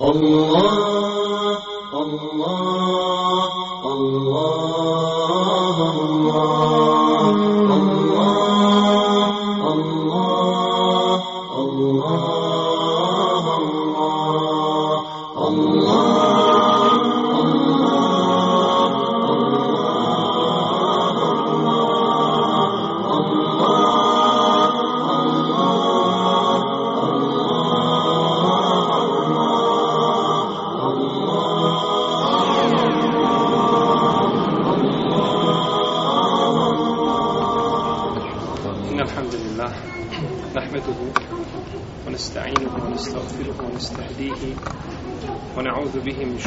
الله الله الله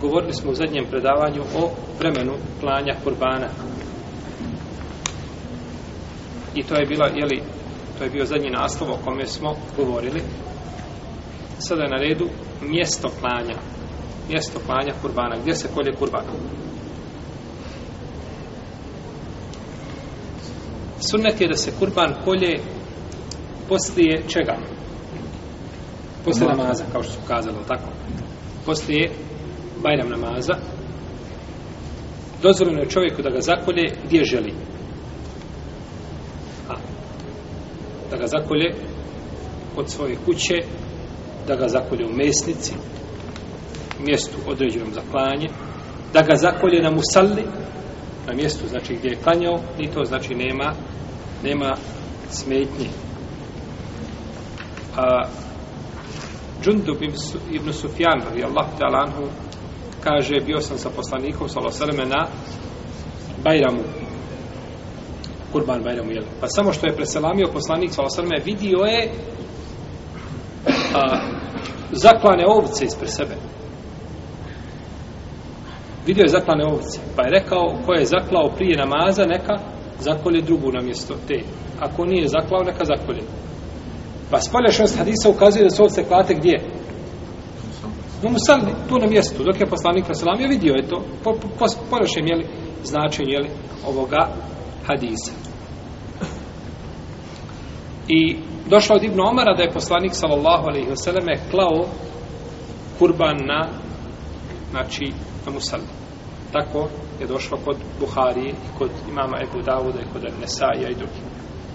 Govorili smo u zadnjem predavanju o vremenu klanja kurbana. I to je bila, jeli, to je bio zadnji naslov o kome smo govorili. Sada je na redu mjesto klanja. Mjesto klanja kurbana. Gdje se kolje kurban? Sunnet je da se kurban kolje poslije čega? Poslije namaza, kao što su kazali, tako? Poslije Bajram namaza, dozvoljeno je čovjeku da ga zakolje gdje želi. A, da ga zakolje kod svoje kuće, da ga zakolje u mesnici, mjestu određenom za klanje, da ga zakolje na musalli, na mjestu znači gdje je klanjao, i to znači nema nema smetnje. A, Džundub ibn Sufjan, radijallahu ta'ala anhu, kaže, bio sam sa poslanikom, sallallahu na Bajramu, Kurban Bajramu, jel? Pa samo što je preselamio poslanik, sallallahu vidio je a, zaklane ovce ispred sebe. Vidio je zaklane ovce, pa je rekao, ko je zaklao prije namaza, neka zakolje drugu na mjesto te. Ako nije zaklao, neka zakolje. Pa spolješnost hadisa ukazuje da su ovce klate gdje? No sam tu na mjestu, dok je poslanik Veselam je vidio je to, po, po, po je li značenje li ovoga hadisa. I došlo od Ibn Omara da je poslanik sallallahu alaihi vseleme klao kurban na znači na musalli. Tako je došlo kod Buhari i kod imama Ebu Davuda i kod Nesaija i drugih.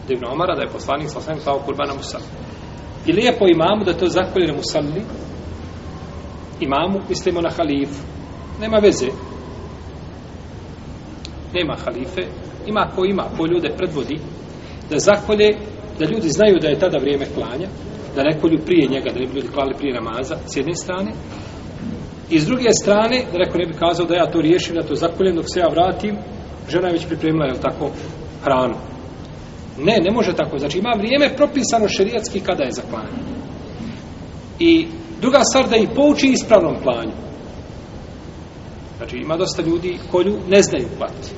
Od Ibn Omara da je poslanik sallallahu alaihi klao kurban na musalli. I lijepo imamu da to zakolje na musalli imamu, mislimo na halifu. Nema veze. Nema halife. Ima ko ima, ko ljude predvodi, da zakolje, da ljudi znaju da je tada vrijeme klanja, da ne kolju prije njega, da ne bi ljudi klali prije namaza, s jedne strane. I s druge strane, da neko ne bi kazao da ja to riješim, da to zakoljem, dok se ja vratim, žena je već pripremila, jel tako, hranu. Ne, ne može tako. Znači, ima vrijeme propisano šerijatski kada je za. I Druga stvar da ih pouči ispravnom klanju. Znači ima dosta ljudi kolju ne znaju klati.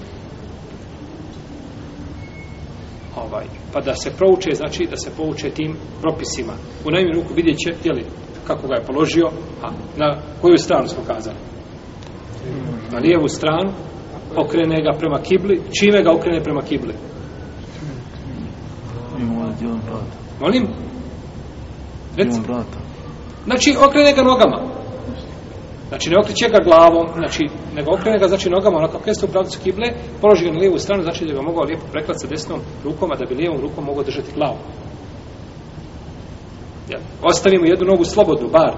Ovaj, pa da se prouče, znači da se pouče tim propisima. U najmi ruku vidjet će, jeli, kako ga je položio, a na koju stranu smo kazali? Na lijevu stranu, okrene ga prema kibli, čime ga okrene prema kibli? Molim? Reci. Znači, okrene ga nogama. Znači, ne okreće ga glavom, znači, nego okrene ga, znači, nogama, onako kresta u pravcu kible, položi ga na lijevu stranu, znači da bi ga mogao lijepo preklati sa desnom rukom, a da bi lijevom rukom mogao držati glavu. Jel? Ostavimo jednu nogu slobodnu, bar,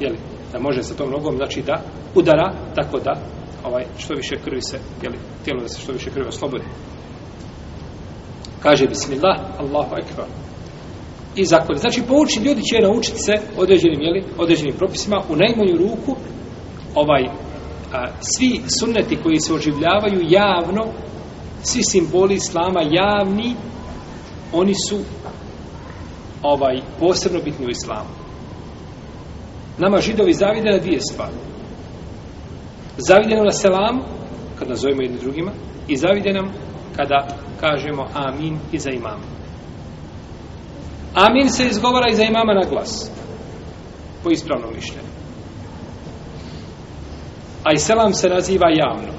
jeli, da može sa tom nogom, znači da udara, tako da ovaj, što više krvi se, jeli, tijelo da se što više krvi oslobodi. Kaže, bismillah, Allahu ekvar. I zakon. Znači, pouči, ljudi će naučiti se određenim, jeli, određenim propisima u najmanju ruku ovaj a, svi sunneti koji se oživljavaju javno svi simboli islama javni oni su ovaj posebno bitni u islamu. Nama židovi zavide na dvije stvari. Zavide nam na selam, kad nazovemo jedni drugima i zavide nam kada kažemo amin i za imama amin se izgovara i za imama na glas po ispravnom mišljenju a i selam se naziva javno.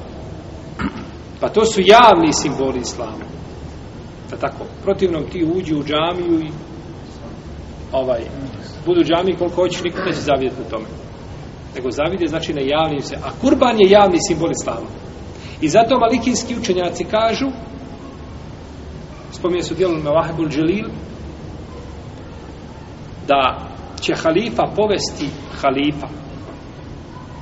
Pa to su javni simboli islama. Da tako, protivnom ti uđi u džamiju i ovaj, budu džami koliko hoćeš, niko neće zavidjeti na tome. Nego zavide znači na javnim se. A kurban je javni simbol islama. I zato malikinski učenjaci kažu, spominje su dijelom Mevahebul Dželil, da će halifa povesti halifa,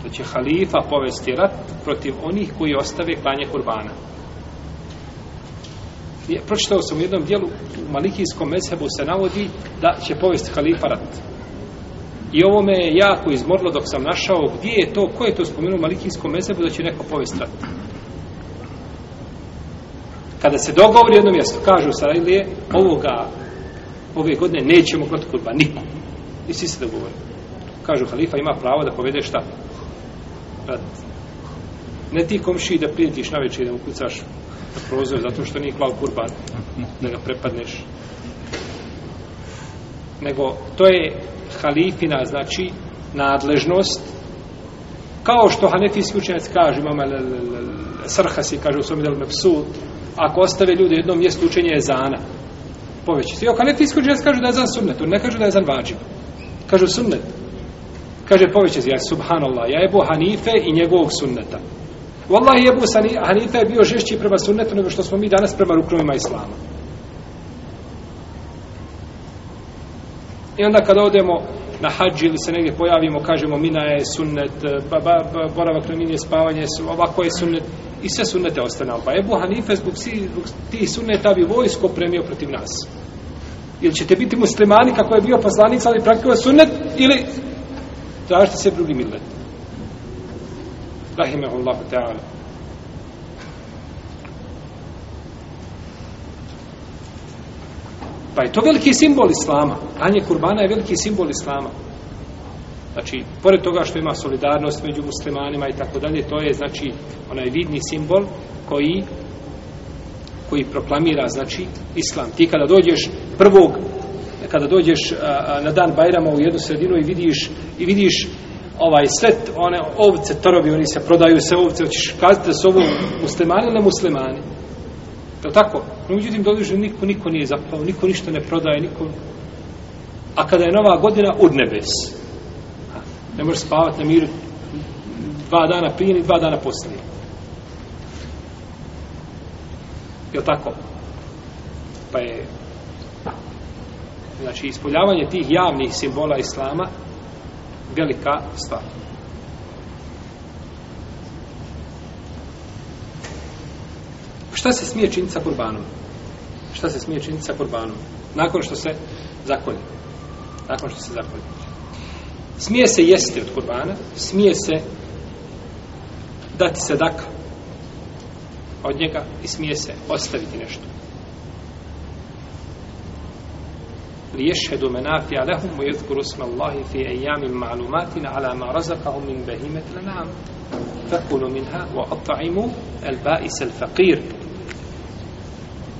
da će halifa povesti rat protiv onih koji ostave klanje kurbana. Pročitao sam u jednom dijelu u Malikijskom mezhebu se navodi da će povesti halifa rat. I ovo me je jako izmorlo dok sam našao gdje je to, ko je to spomenuo u Malikijskom mezhebu da će neko povesti rat. Kada se dogovori jedno mjesto, kažu Sarajlije, ovoga, ove godine nećemo klati kurba, niko. I svi se dogovore. Kažu, halifa ima pravo da povede šta? rat. Ne ti komši da prijetiš na večer da mu kucaš na prozor zato što nije klao kurban da ga prepadneš. Nego to je halifina, znači nadležnost kao što hanefijski učenjac kaže imamo srhasi kaže u svom delu mepsut ako ostave ljude jednom mjestu učenje je zana poveći se. I hanefijski učenjac kažu da je zan sunnet on ne kažu da je zan vađib kažu sunnet Kaže poveće ja subhanallah, ja Ebu Hanife i njegovog sunneta. Wallahi Ebu Hanife je bio žešći prema sunnetu nego što smo mi danas prema ruknovima Islama. I onda kada odemo na hađ ili se negdje pojavimo, kažemo mina je sunnet, ba, ba, ba, boravak na mini je spavanje, ovako je sunnet, i sve sunnete ostane. Pa Ebu Hanife zbog, si, zbog ti sunneta bi vojsko premio protiv nas. Ili ćete biti muslimani kako je bio poslanica, ali praktikova sunnet, ili tražite se drugi millet. Rahimahullahu ta'ala. Pa je to veliki simbol islama. Klanje kurbana je veliki simbol islama. Znači, pored toga što ima solidarnost među muslimanima i tako dalje, to je, znači, onaj vidni simbol koji koji proklamira, znači, islam. Ti kada dođeš prvog kada dođeš a, na dan Bajrama u jednu sredinu i vidiš i vidiš ovaj svet, one ovce torovi oni se prodaju se ovce hoćeš kazati da su ovo muslimani ili muslimani to tako? No međutim dođeš niko niko nije zapravo niko ništa ne prodaje niko a kada je nova godina od nebes ne možeš spavati na miru dva dana prije ni dva dana poslije je tako pa je znači ispoljavanje tih javnih simbola islama velika stvar. Šta se smije činiti sa kurbanom? Šta se smije činiti sa kurbanom? Nakon što se zakolje. Nakon što se zakolje. Smije se jesti od kurbana, smije se dati sadaka od njega i smije se ostaviti nešto. ليشهدوا منافع لهم ويذكروا اسم الله في أيام معلومات على ما رزقهم من بهيمة الأنعام فكلوا منها وأطعموا البائس الفقير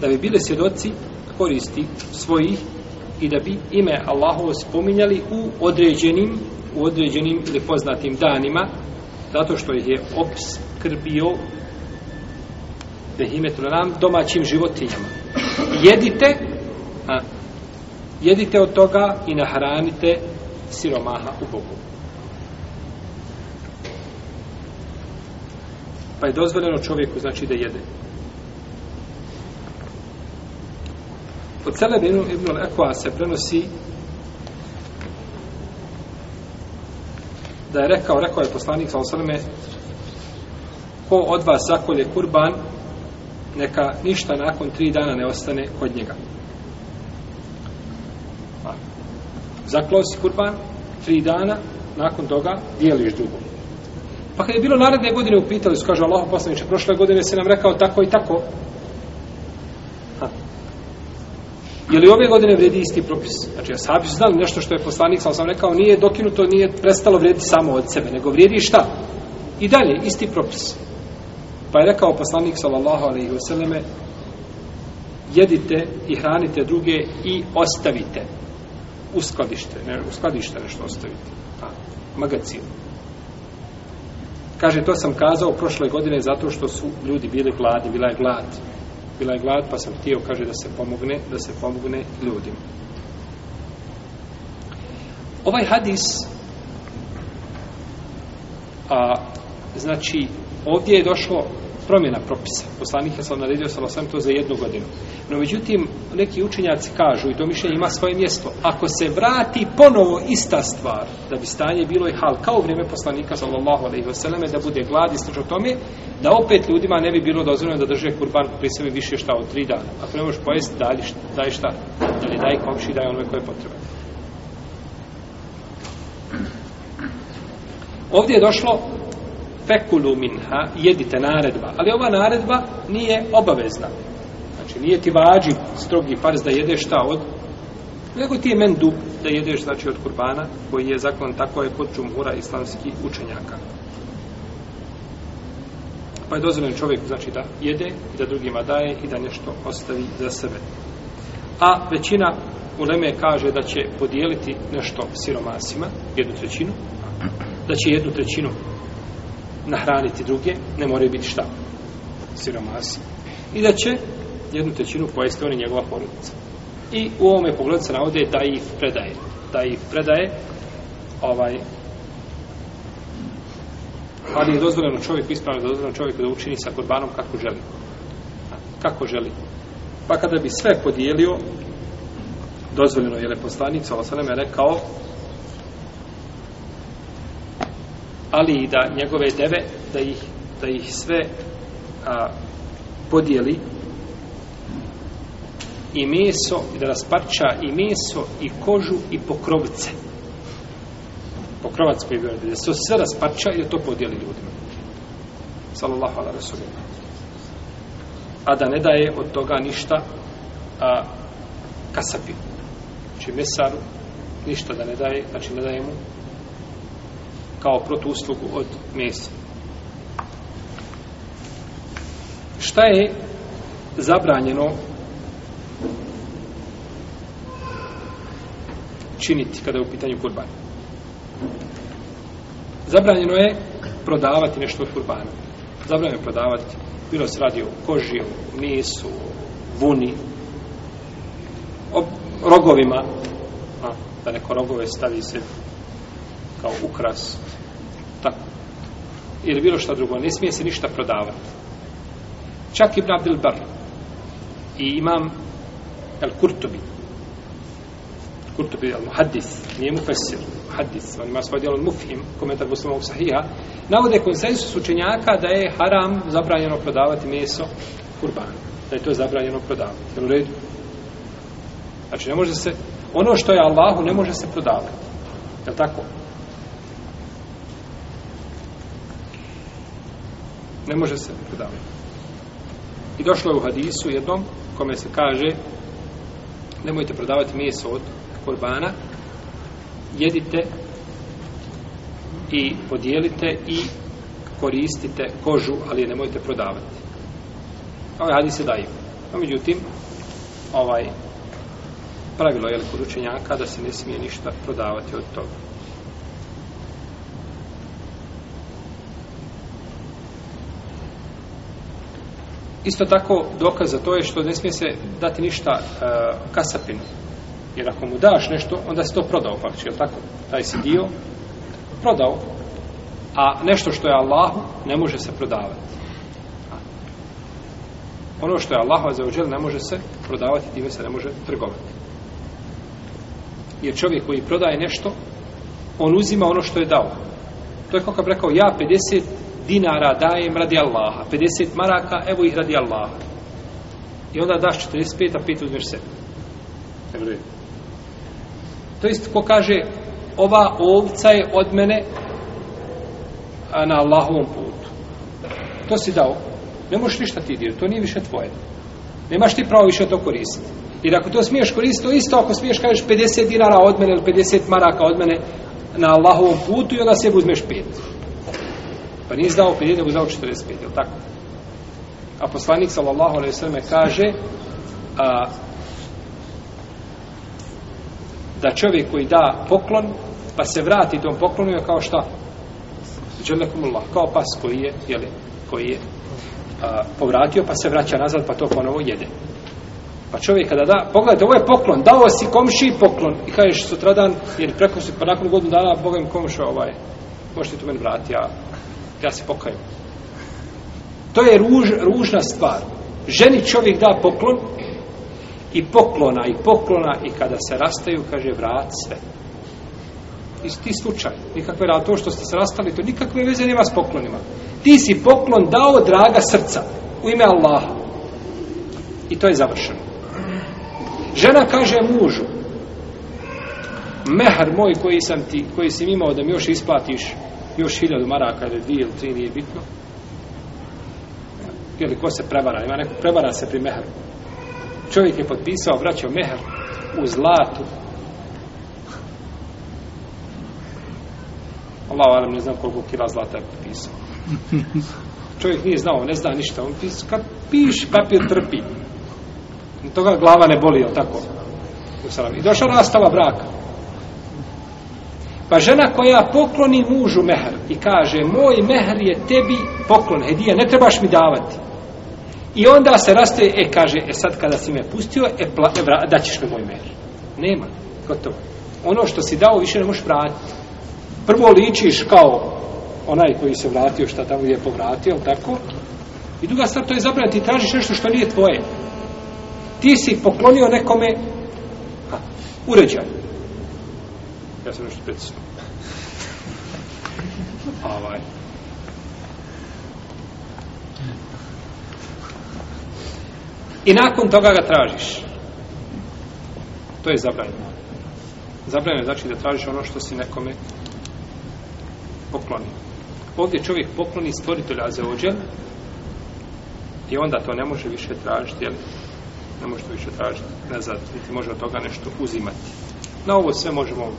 da bi bile svjedoci koristi svojih i da bi ime Allahovo spominjali u određenim u određenim ili poznatim danima zato što ih je obskrbio behimetu nam domaćim životinjama jedite a, jedite od toga i nahranite siromaha u Bogu. Pa je dozvoljeno čovjeku, znači, da jede. Od Celebe ibn al-Ekva se prenosi da je rekao, rekao je poslanik sa osaleme, ko od vas zakolje kurban, neka ništa nakon tri dana ne ostane kod njega. Pa, zaklao si kurban, tri dana, nakon toga dijeliš drugo. Pa kad je bilo naredne godine upitali su, kaže Allah poslaniče, prošle godine se nam rekao tako i tako. Ha. Je li ove godine vredi isti propis? Znači, sahabi su znali nešto što je poslanik, sam sam rekao, nije dokinuto, nije prestalo vrediti samo od sebe, nego vrijedi šta? I dalje, isti propis. Pa je rekao poslanik, sallallahu alaihi vseleme, jedite i hranite druge i ostavite u skladište, ne, u skladište nešto ostavite. A, magacin. Kaže, to sam kazao prošle godine zato što su ljudi bili gladni, bila je glad. Bila je glad, pa sam htio, kaže, da se pomogne, da se pomogne ljudima. Ovaj hadis, a, znači, ovdje je došlo promjena propisa. Poslanik je sam naredio sa sam to za jednu godinu. No međutim, neki učenjaci kažu, i to mišljenje ima svoje mjesto, ako se vrati ponovo ista stvar, da bi stanje bilo i hal, kao u vrijeme poslanika, sallallahu alaihi wasallam, da bude glad i slično tome, da opet ljudima ne bi bilo dozvoljeno da drže kurban pri sebi više šta od tri dana. Ako ne možeš pojesti, daj, daj šta? ili daj komši, daj onome koje je potrebno. Ovdje je došlo fekulu minha, jedite naredba. Ali ova naredba nije obavezna. Znači, nije ti vađi strogi farz da jedeš šta od nego ti je mendu da jedeš znači od kurbana koji je zakon tako je kod džumhura islamskih učenjaka. Pa je dozvoljeno čovjek znači da jede i da drugima daje i da nešto ostavi za sebe. A većina uleme kaže da će podijeliti nešto siromasima, jednu trećinu, da će jednu trećinu nahraniti druge, ne moraju biti šta? Siromasi. I da će jednu trećinu pojesti on i njegova porodica. I u ovome pogledu se navode da ih predaje. Da ih predaje ovaj ali je dozvoljeno čovjeku, ispravno je dozvoljeno čovjeku da učini sa kurbanom kako želi. Kako želi. Pa kada bi sve podijelio, dozvoljeno je leposlanica, ovo sam je rekao, ali i da njegove deve, da ih, da ih sve a, podijeli i meso, i da rasparča i meso, i kožu, i pokrovce. Pokrovac koji je bio, da se sve rasparča i da to podijeli ljudima. Sallallahu ala rasulina. A da ne daje od toga ništa a, kasapi. Znači mesaru, ništa da ne daje, znači ne daje mu kao protuuslugu od mesa. Šta je zabranjeno činiti kada je u pitanju kurban? Zabranjeno je prodavati nešto od kurbana. Zabranjeno je prodavati, bilo se radi o koži, o mesu, o vuni, o rogovima, a, da neko rogove stavi se kao ukras ili bilo šta drugo ne smije se ništa prodavati čak Ibn Abdel Bar i imam El Kurtobi Kurtobi al Muhaddis nije Mufessir Muhaddis on ima svoj djelo Mufhim komentar muslimovog sahiha navode konsensus učenjaka da je haram zabranjeno prodavati meso kurban da je to zabranjeno prodavati. Jel u redu? Znači ne može se ono što je Allahu ne može se prodavati jel tako? Ne može se prodavati. I došlo je u hadisu jednom kome se kaže nemojte prodavati meso od korbana jedite i podijelite i koristite kožu, ali je nemojte prodavati. Ovaj hadis je daju. No, međutim, ovaj pravilo je kod učenjaka da se ne smije ništa prodavati od toga. Isto tako dokaz za to je što ne smije se dati ništa e, kasapinu. Jer ako mu daš nešto, onda se to prodao faktički, je tako? Taj si dio prodao. A nešto što je Allahu ne može se prodavati. Ono što je Allah za ođel ne može se prodavati, time se ne može trgovati. Jer čovjek koji prodaje nešto, on uzima ono što je dao. To je kako bi rekao, ja 50 dinara dajem radi Allaha, 50 maraka, evo ih radi Allaha. I onda daš 45, a 5 uzmeš sebi. To jest ko kaže, ova ovca je od mene na Allahovom putu. To si dao. Ne možeš ništa ti dirati, to nije više tvoje. Nemaš ti pravo više to koristiti. Jer ako to smiješ koristiti, to isto ako smiješ kažeš 50 dinara od mene ili 50 maraka od mene na Allahovom putu i onda sebi uzmeš 5. Pa nije dao 50, nego znao 45, je li tako? A poslanik sallallahu alaihi sallam kaže a, da čovjek koji da poklon pa se vrati tom poklonu je kao šta? Dželekumullah, kao pas koji je, jeli, koji je a, povratio pa se vraća nazad pa to ponovo jede. Pa čovjek kada da, pogledajte, ovo je poklon, dao si komši poklon i kažeš sutradan, jer preko si, pa nakon godinu dana, Boga im komša ovaj, možete to meni vrati, a treba se pokaju. To je ruž, ružna stvar. Ženi čovjek da poklon i poklona i poklona i kada se rastaju, kaže, vrat sve. Isti slučaj. Nikakve rad, to što ste se rastali, to nikakve veze nema s poklonima. Ti si poklon dao draga srca u ime Allaha. I to je završeno. Žena kaže mužu, mehar moj koji sam ti, koji si imao da mi još isplatiš još hiljadu maraka ili dvije ili tri, nije bitno. Ili ko se prevara, ima neko prevara se pri meheru. Čovjek je potpisao, vraćao meher u zlatu. Allah alam ne znam koliko kila zlata je potpisao. Čovjek nije znao, ne zna ništa. On pis, kad piš, papir trpi. Toga glava ne boli, jel tako? I došla rastava braka. Pa žena koja pokloni mužu mehar i kaže, moj mehar je tebi poklon, hedija, ne trebaš mi davati. I onda se rastaje, e, kaže, e sad kada si me pustio, e, pla, e vra, daćeš mi moj mehar. Nema, gotovo. Ono što si dao, više ne možeš vratiti. Prvo ličiš kao onaj koji se vratio, šta tamo je povratio, tako? I druga stvar, to je zabrano, ti tražiš nešto što nije tvoje. Ti si poklonio nekome uređaj. Ja sam nešto precisno. ovaj. I nakon toga ga tražiš. To je zabranjeno. Zabranjeno znači da tražiš ono što si nekome pokloni. Ovdje čovjek pokloni stvoritelja za ođel i onda to ne može više tražiti, jel? Ne može to više tražiti nazad, niti može od toga nešto uzimati. Na ovo sve možemo e,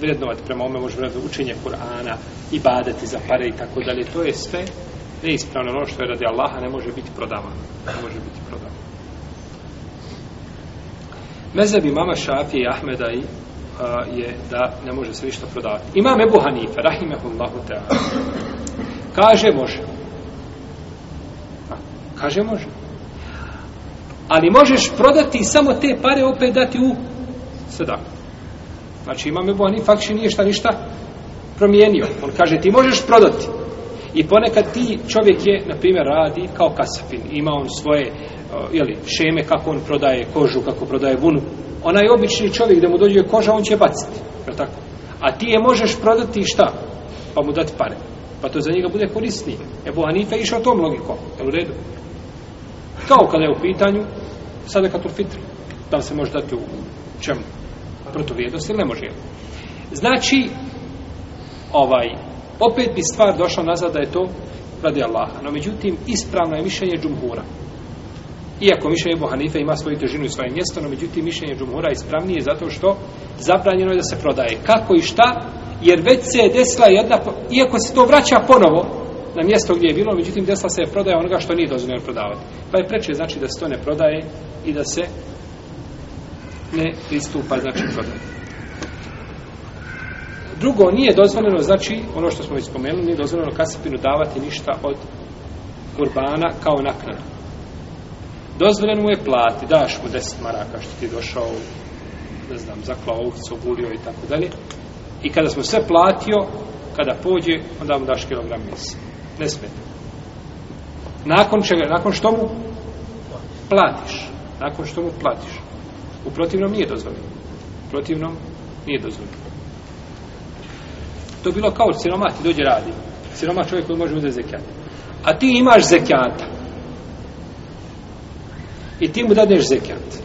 vrednovati prema ome, možemo vrednovati učenje Kur'ana, i badati za pare i tako dalje. To je sve neispravno ono što je radi Allaha ne može biti prodavano. Ne može biti prodavano. Mezeb imama Šafije i Ahmeda i a, je da ne može se ništa prodavati. Imam Ebu Hanife, rahimehullahu ta'ala, kaže može. A, kaže može. Ali možeš prodati samo te pare opet dati u sedaku. Znači imam Ebu Hanife, fakši nije šta ništa promijenio. On kaže ti možeš prodati. I ponekad ti čovjek je, na primjer, radi kao kasapin. Ima on svoje jeli, šeme kako on prodaje kožu, kako prodaje vunu. Onaj obični čovjek da mu dođe koža, on će baciti. Je tako? A ti je možeš prodati šta? Pa mu dati pare. Pa to za njega bude korisnije. Ebu Hanife išao tom logikom. Je u redu? Kao kada je u pitanju sadakatul fitr. Da se može dati u čemu? Pa Protuvijednost ili ne može? Znači, ovaj, opet bi stvar došla nazad da je to radi Allaha. No, međutim, ispravno je mišljenje džumhura. Iako mišljenje Ebu Hanife ima svoju težinu i svoje mjesto, no međutim, mišljenje džumhura je ispravnije zato što zabranjeno je da se prodaje. Kako i šta? Jer već se je desila jedna, iako se to vraća ponovo na mjesto gdje je bilo, međutim, desila se je prodaja onoga što nije dozvoljeno prodavati. Pa je preče znači da se to ne prodaje i da se ne pristupa, znači, prodaje. Drugo, nije dozvoljeno, znači, ono što smo već spomenuli, nije dozvoljeno kasapinu davati ništa od kurbana kao naknadu. Dozvoljeno mu je plati, daš mu 10 maraka što ti je došao, ne znam, zaklao ovcu, ogulio i tako dalje. I kada smo sve platio, kada pođe, onda mu daš kilogram mesa. Ne smeta. Nakon čega, nakon što mu platiš. Nakon što mu platiš. U protivnom nije dozvoljeno. U protivnom nije dozvoljeno. To je bilo kao siroma ti dođe radi. Siroma čovjek koji može uzeti zekijat. A ti imaš zekijata. I ti mu dadneš zekijat.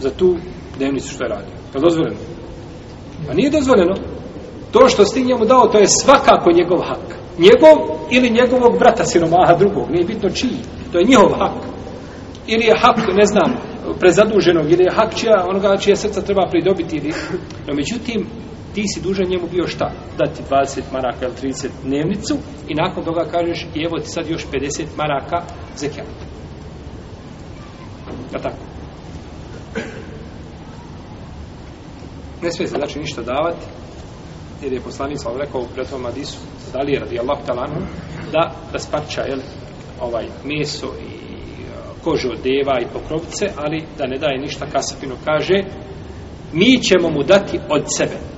Za tu dnevnicu što je radio. Je dozvoljeno? A nije dozvoljeno. To što si njemu dao, to je svakako njegov hak. Njegov ili njegovog brata siromaha drugog. Nije bitno čiji. To je njihov hak. Ili je hak, ne znam, prezaduženog, ili je hak onoga čije srca treba pridobiti. Ili... No, međutim, ti si dužan njemu bio šta? Dati 20 maraka ili 30 dnevnicu i nakon toga kažeš i evo ti sad još 50 maraka zekijata. Ja tako? Ne smije se znači ništa davati, jer je poslanik sam rekao u pretom Adisu, da li je radi Allah talanu, da rasparča jel, ovaj meso i kožu od deva i pokrovce, ali da ne daje ništa kasapinu, kaže mi ćemo mu dati od sebe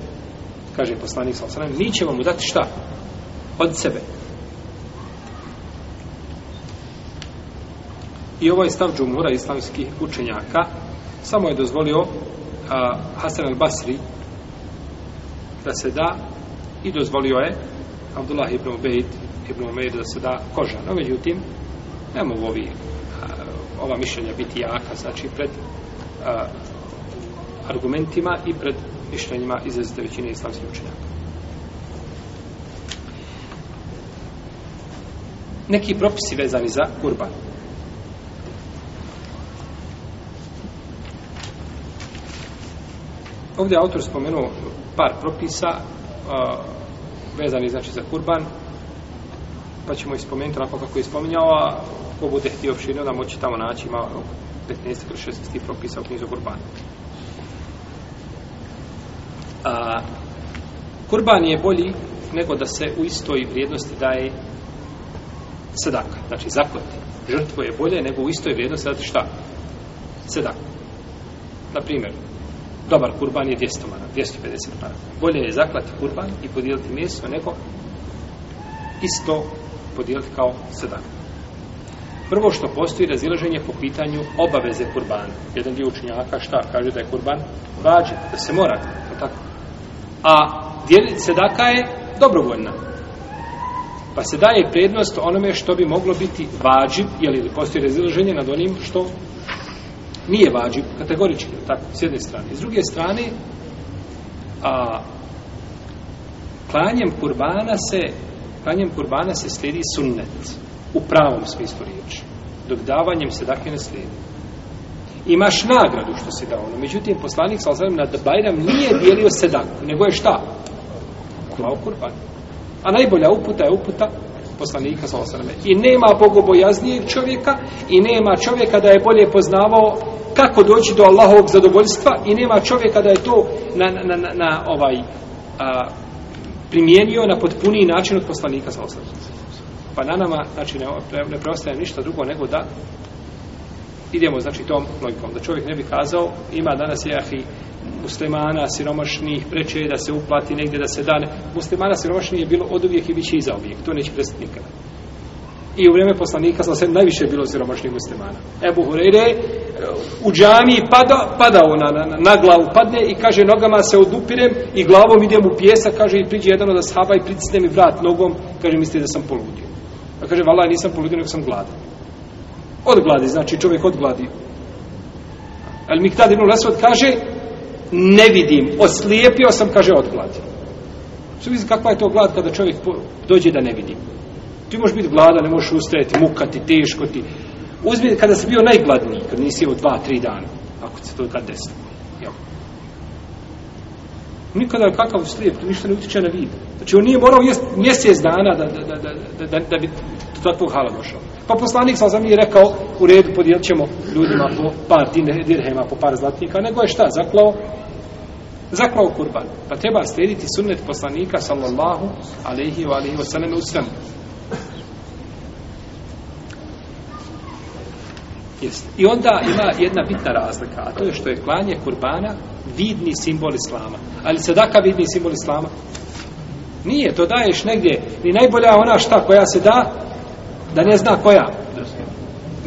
kaže poslanik sa osanem, mi ćemo mu dati šta? Od sebe. I ovo je stav džumura islamskih učenjaka. Samo je dozvolio a, Hasan al-Basri da se da i dozvolio je Abdullah ibn Ubejd ibn Umeir da se da koža. No, međutim, ne mogu ovi, ova mišljenja biti jaka, znači pred a, argumentima i pred mišljenjima izrazite većine islamskih učenjaka. Neki propisi vezani za kurban. Ovdje je autor spomenuo par propisa a, vezani znači za kurban pa ćemo ih spomenuti onako kako je spominjao a ko bude htio opširno da moći tamo naći ima 15 ili 16 propisa u knjizu kurbana. A, kurban je bolji nego da se u istoj vrijednosti daje sedaka. Znači, zaklati. Žrtvo je bolje nego u istoj vrijednosti dati šta? Sedaka. Na primjer, dobar kurban je 200 mana, 250 mana. Bolje je zaklati kurban i podijeliti mjesto nego isto podijeliti kao sedaka. Prvo što postoji razilaženje po pitanju obaveze kurbana. Jedan dio učinjaka šta kaže da je kurban vađi, da se mora, tako. A sedaka je dobrovoljna. Pa se daje prednost onome što bi moglo biti vađiv, jel ili postoji razilaženje nad onim što nije vađiv, kategorički, tako, s jedne strane. S druge strane, a, klanjem kurbana se klanjem kurbana se slijedi sunnet u pravom smislu riječi. Dok davanjem se dakle ne slijedi. Imaš nagradu što si dao. No, međutim, poslanik sa osvijem nad Bajram nije dijelio sedaku, nego je šta? Klao kurban. A najbolja uputa je uputa poslanika sa osvijem. I nema bogobojaznijeg čovjeka i nema čovjeka da je bolje poznavao kako doći do Allahovog zadovoljstva i nema čovjeka da je to na, na, na, na ovaj a, primijenio na potpuniji način od poslanika sa osvijem. Pa na nama, znači, ne, ne preostaje ništa drugo nego da idemo, znači, tom logikom. Da čovjek ne bi kazao, ima danas jahi muslimana siromašnih, preče da se uplati negdje da se dane. Muslimana siromašnih je bilo od uvijek i bit će i za uvijek. To neće prestati nikada. I u vrijeme poslanika sa sve najviše je bilo siromašnih muslimana. Ebu Hureyre e, u džami pada, padao na, na, na glavu, padne i kaže nogama se odupirem i glavom idem u pjesak, kaže i priđe jedan od ashaba i pricisne mi vrat nogom, kaže misli da sam poludio. Pa kaže, vala, nisam poludio, nego sam gladan. Od gladi, znači čovjek od gladi. Ali Miktad ibn Lesvod kaže, ne vidim, oslijepio sam, kaže, od gladi. Što vidi kakva je to glad kada čovjek dođe da ne vidi. Ti možeš biti gladan, ne možeš ustajati, mukati, teško ti. Uzmi kada si bio najgladniji, kad nisi jeo dva, tri dana, ako se to kad desilo. Nikada kakav slijep, to ništa ne utiče na vid. Znači on nije morao jest mjesec dana da, da, da, da, da, da bi do takvog hala došao. Pa poslanik sam za mi rekao, u redu podijelit ćemo ljudima po par dirhema, po par zlatnika, nego je šta, zaklao zaklao kurban. Pa treba slijediti sunnet poslanika sallallahu alaihi wa alaihi wa sallam u svemu. Jest. I onda ima jedna bitna razlika, a to je što je klanje kurbana vidni simbol islama. Ali sadaka vidni simbol islama? Nije, to daješ negdje. Ni najbolja ona šta koja se da, da ne zna koja.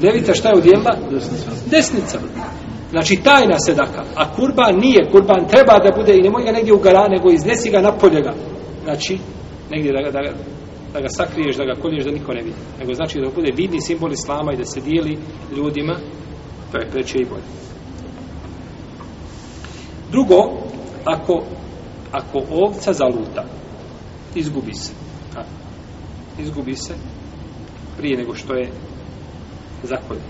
Ljevica šta je udjelila? Desnica. Znači tajna sedaka. A kurban nije. Kurban treba da bude i nemoj ga negdje u gara, nego iznesi ga napolje ga. Znači, negdje da da, da ga sakriješ, da ga kolješ, da niko ne vidi. Nego znači da bude vidni simbol islama i da se dijeli ljudima, to je preće i bolje. Drugo, ako, ako ovca zaluta, izgubi se. A, izgubi se prije nego što je zakolje.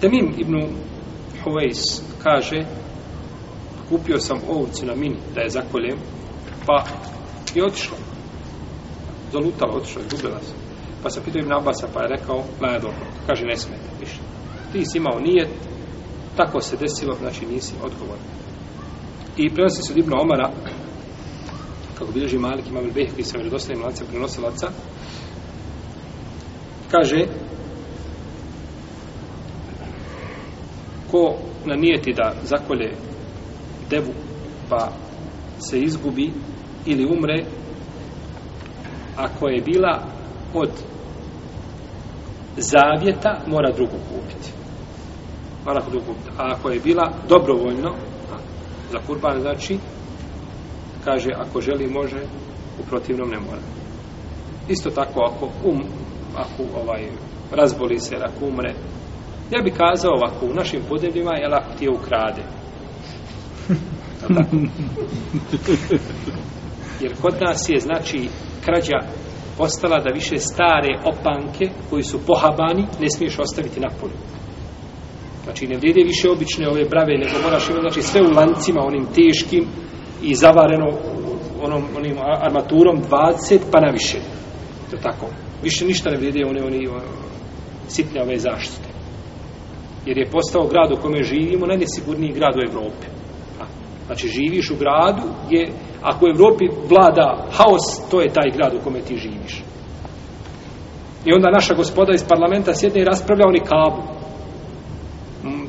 Temim ibn Huvejs kaže kupio sam ovcu na mini da je zakoljem pa je otišla zalutala, otišla, izgubila se. Pa se pitao Ibn Abasa pa je rekao la je dobro, kaže ne smeta više. Ti si imao nijet tako se desilo, znači nisi odgovoran. I prenosi se od Ibn Omara kako bilježi Malik imam il Behki sa vjerodostanim lancem prenosilaca kaže ko nanijeti da zakolje devu pa se izgubi ili umre ako je bila od zavjeta mora drugu kupiti. Mora drugu kupiti. A ako je bila dobrovoljno za kurban znači kaže ako želi može u protivnom ne mora. Isto tako ako um ako ovaj razboli se ako umre Ja bih kazao ovako, u našim podebljima, jel ako ti je ukrade. Jer kod nas je, znači, krađa ostala da više stare opanke koji su pohabani ne smiješ ostaviti na polju. Znači, ne vrijede više obične ove brave, nego moraš imati, znači, sve u lancima, onim teškim i zavareno onom, onim armaturom 20 pa na više. To tako. Više ništa ne vrijede one, oni, sitne ove zaštite jer je postao grad u kome živimo najnesigurniji grad u Evropi. Znači, živiš u gradu gdje, ako u Evropi vlada haos, to je taj grad u kome ti živiš. I onda naša gospoda iz parlamenta sjedne mm, i raspravlja o nikabu.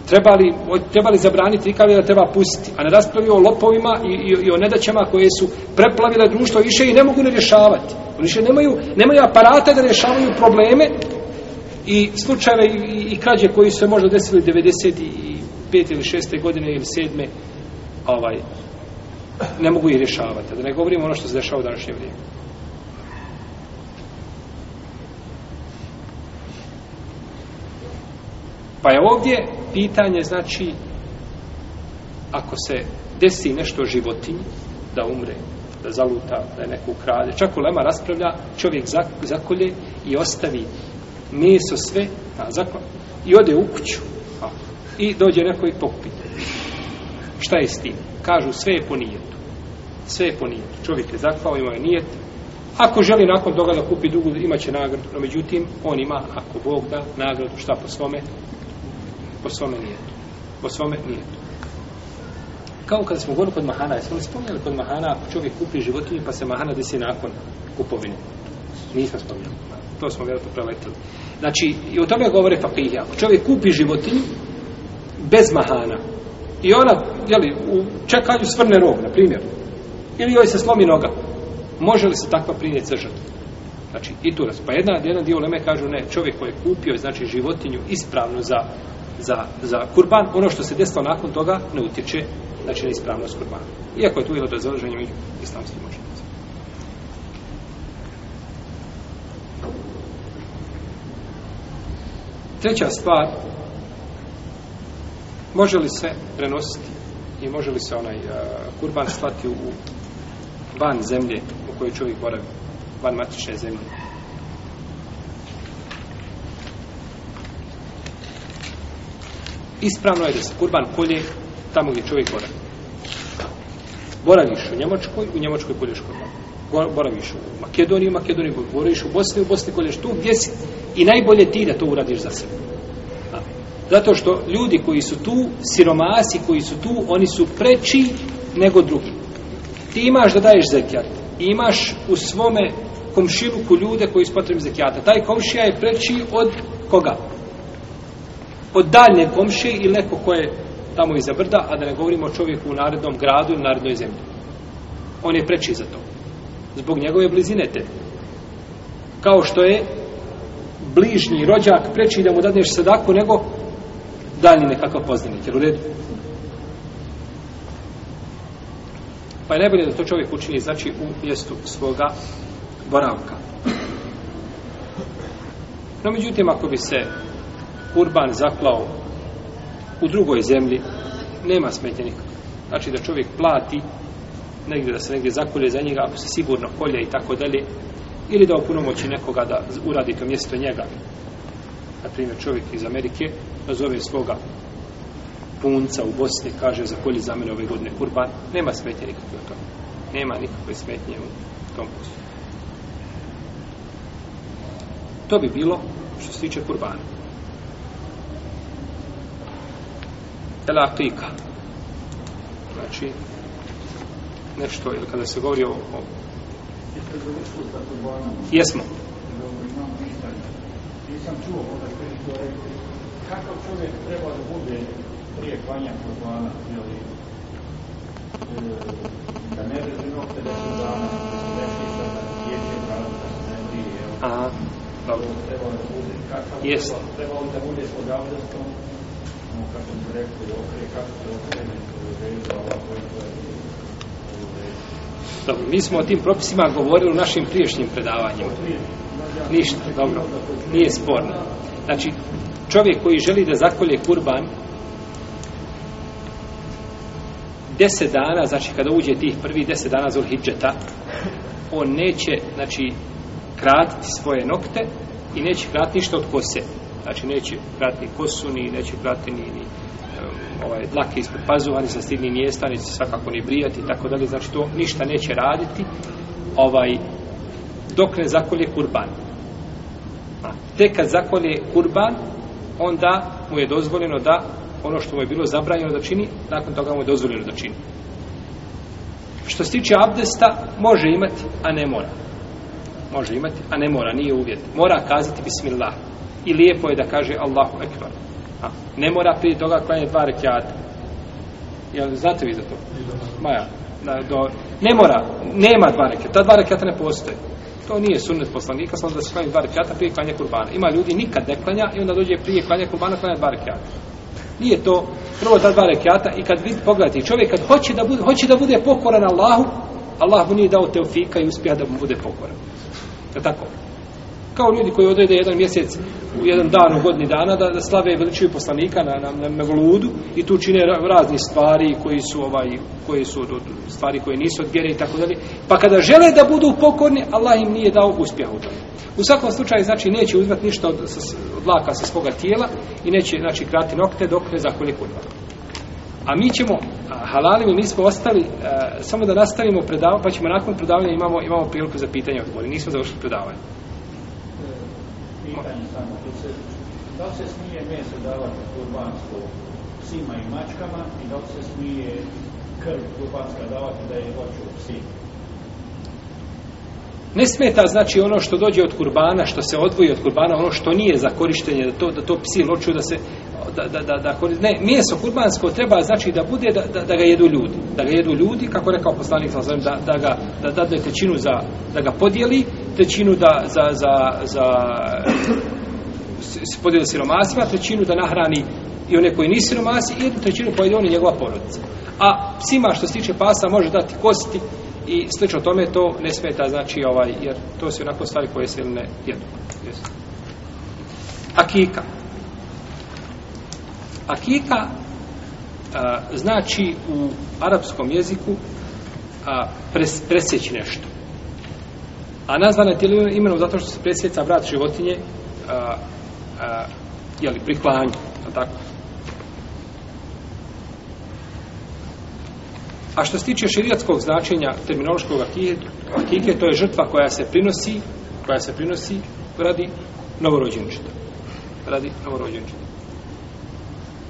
Trebali, trebali zabraniti nikav da treba pustiti, a ne raspravio o lopovima i, i, i o nedaćama koje su preplavile društvo više i ne mogu ne rješavati. Oni više nemaju, nemaju aparata da rješavaju probleme i slučajeve i, i krađe koji su se možda desili 95 ili 6. godine ili 7. ovaj ne mogu ih rješavati da ne govorimo ono što se dešava u današnje vrijeme pa je ovdje pitanje znači ako se desi nešto životinji da umre da zaluta, da je neko ukrade. Čak u Lema raspravlja, čovjek zakolje i ostavi meso sve, a, zakon, i ode u kuću, a, i dođe neko i pokupi. Šta je s tim? Kažu, sve je po nijetu. Sve je po nijetu. Čovjek je zaklao, ima je nijet. Ako želi nakon toga da kupi drugu, imaće nagradu. No, međutim, on ima, ako Bog da, nagradu, šta po svome? Po svome nijetu. Po svome nijetu. Kao kada smo govorili kod Mahana, jesmo li spomnjali kod Mahana, ako čovjek kupi životinju, pa se Mahana desi nakon kupovine? Nismo spomnjali to smo vjerojatno preletili. Znači, i o tome govore fakihija. Ako čovjek kupi životinju bez mahana i ona, jeli, u čekanju svrne rog, na primjer, ili joj se slomi noga, može li se takva prinijeti sa žrtvom? Znači, i tu raz. Pa jedna, jedan dio leme kažu, ne, čovjek koji je kupio, znači, životinju ispravno za, za, za kurban, ono što se desilo nakon toga ne utječe, znači, na ispravnost kurbana. Iako je tu ili razloženje među islamskim možemo. Treća stvar, može li se prenositi i može li se onaj uh, kurban slati u van zemlje u kojoj čovjek boravi, van matične zemlje? Ispravno je da se kurban kolje tamo gdje čovjek boravi. Boraviš u Njemačkoj, u Njemačkoj kolješ kurban. Boraviš u Makedoniji, u Makedoniji boraviš u Bosni, u Bosni kolješ tu gdje si I najbolje ti da to uradiš za sebe. Zato što ljudi koji su tu, siromasi koji su tu, oni su preči nego drugi. Ti imaš da daješ zekijat. I imaš u svome komšiluku ljude koji su zekijata. Taj komšija je preči od koga? Od daljne komšije ili neko ko je tamo iza brda, a da ne govorimo o čovjeku u narednom gradu ili narednoj zemlji. On je preči za to. Zbog njegove blizine te. Kao što je bližnji rođak preči da mu dadneš sadaku nego daljni nekakav poznanik. Jer u redu? Pa je najbolje da to čovjek učini, znači, u mjestu svoga boravka. No, međutim, ako bi se kurban zaklao u drugoj zemlji, nema smetnje nikako. Znači da čovjek plati negdje da se negdje zakolje za njega, ako se sigurno kolje i tako dalje, ili da opunomoći nekoga da uradi to mjesto njega. Na primjer, čovjek iz Amerike nazove svoga punca u Bosni, kaže za kolje za mene ove godine kurban, nema smetnje nikakve u tome. Nema nikakve smetnje u tom poslu. To bi bilo što se tiče kurbana. El Aqika. Znači, nešto, ili kada se govori o... o... Jesmo. Nisam čuo, to rekli. Kakav čovjek treba da bude prije klanja kurbana, ili e, da ne drži nokte da su dana, da se ne štita, da se ne brije, jel? Aha, dobro. Treba da bude, kakav Jest. treba, treba da bude pod abdestom, ono kako bi rekli, okre, kako se okrene, vezu, ovako i to je u redu. Dobro, mi smo o tim propisima govorili u našim priješnjim predavanjima. Ništa, dobro, nije sporno. Znači, čovjek koji želi da zakolje kurban deset dana, znači kada uđe tih prvi deset dana Zulhidžeta, on neće, znači, kratiti svoje nokte i neće kratiti ništa od kose. Znači, neće kratiti kosu, ni neće kratiti ni, ni ovaj, dlake ispod pazuha, ni sa stidni mjesta, ni svakako ni brijati i tako dalje. Znači, to ništa neće raditi ovaj, dok ne zakolje kurban. A, tek kad zakolje kurban, onda mu je dozvoljeno da ono što mu je bilo zabranjeno da čini, nakon toga mu je dozvoljeno da čini. Što se tiče abdesta, može imati, a ne mora. Može imati, a ne mora, nije uvjet. Mora kazati bismillah. I lijepo je da kaže Allahu ekbar. A, ne mora prije toga klanje dva rekiata. Jel, znate vi za to? Maja, da, do, ne mora, nema dva rekiata. Ta dva rekiata ne postoje. To nije sunnet poslanika, samo da se klanja dva rekiata prije klanja kurbana. Ima ljudi nikad ne klanja i onda dođe prije klanja kurbana klanja dva rekiata. Nije to prvo ta dva rekiata i kad vidi pogledajte čovjek kad hoće da bude hoće da bude pokoran Allahu, Allah mu nije dao teufika i uspjeha da mu bude pokoran. Je tako? Kao ljudi koji odrede jedan mjesec u jedan dan u godini dana da, da slave veličiju poslanika na, na, na gludu i tu čine razni stvari koji su ovaj koji su od, od stvari koje nisu od vjere i tako dalje. Pa kada žele da budu pokorni, Allah im nije dao uspjeha u tome. U svakom slučaju znači neće uzmati ništa od, od laka sa svoga tijela i neće znači krati nokte dok ne zakolje kurva. A mi ćemo a, mi smo ostali a, samo da nastavimo predavanje, pa ćemo nakon predavanja imamo imamo priliku za pitanje i odgovore. Nismo završili predavanje pitanje samo, da se, da li se smije meso davati kurbansko psima i mačkama i da li se smije krv kurbanska davati da je hoću psi? Ne smeta znači ono što dođe od kurbana, što se odvoji od kurbana, ono što nije za korištenje, da to, da to psi loču, da se da, da, da, da. Ne, meso kurbansko treba znači da bude da, da, da ga jedu ljudi. Da ga jedu ljudi, kako je rekao poslanik da, da ga da dadne trećinu za da ga podijeli, trećinu da za za za se podijeli siromasima, trećinu da nahrani i one koji nisu siromasi i jednu trećinu pojede on i njegova porodica. A psima što se tiče pasa može dati kosti i slično tome to ne smeta znači ovaj jer to su onako stvari koje se ne jedu. Jesu. Akika. Akika a, znači u arapskom jeziku a, pres, presjeći nešto. A nazvana je tijelo imenom zato što se presjeca vrat životinje a, a, jeli, pri klanju, tako? A što se tiče širijatskog značenja terminološkog akike, akike, to je žrtva koja se prinosi, koja se prinosi radi novorođenčeta. Radi novorođenčeta.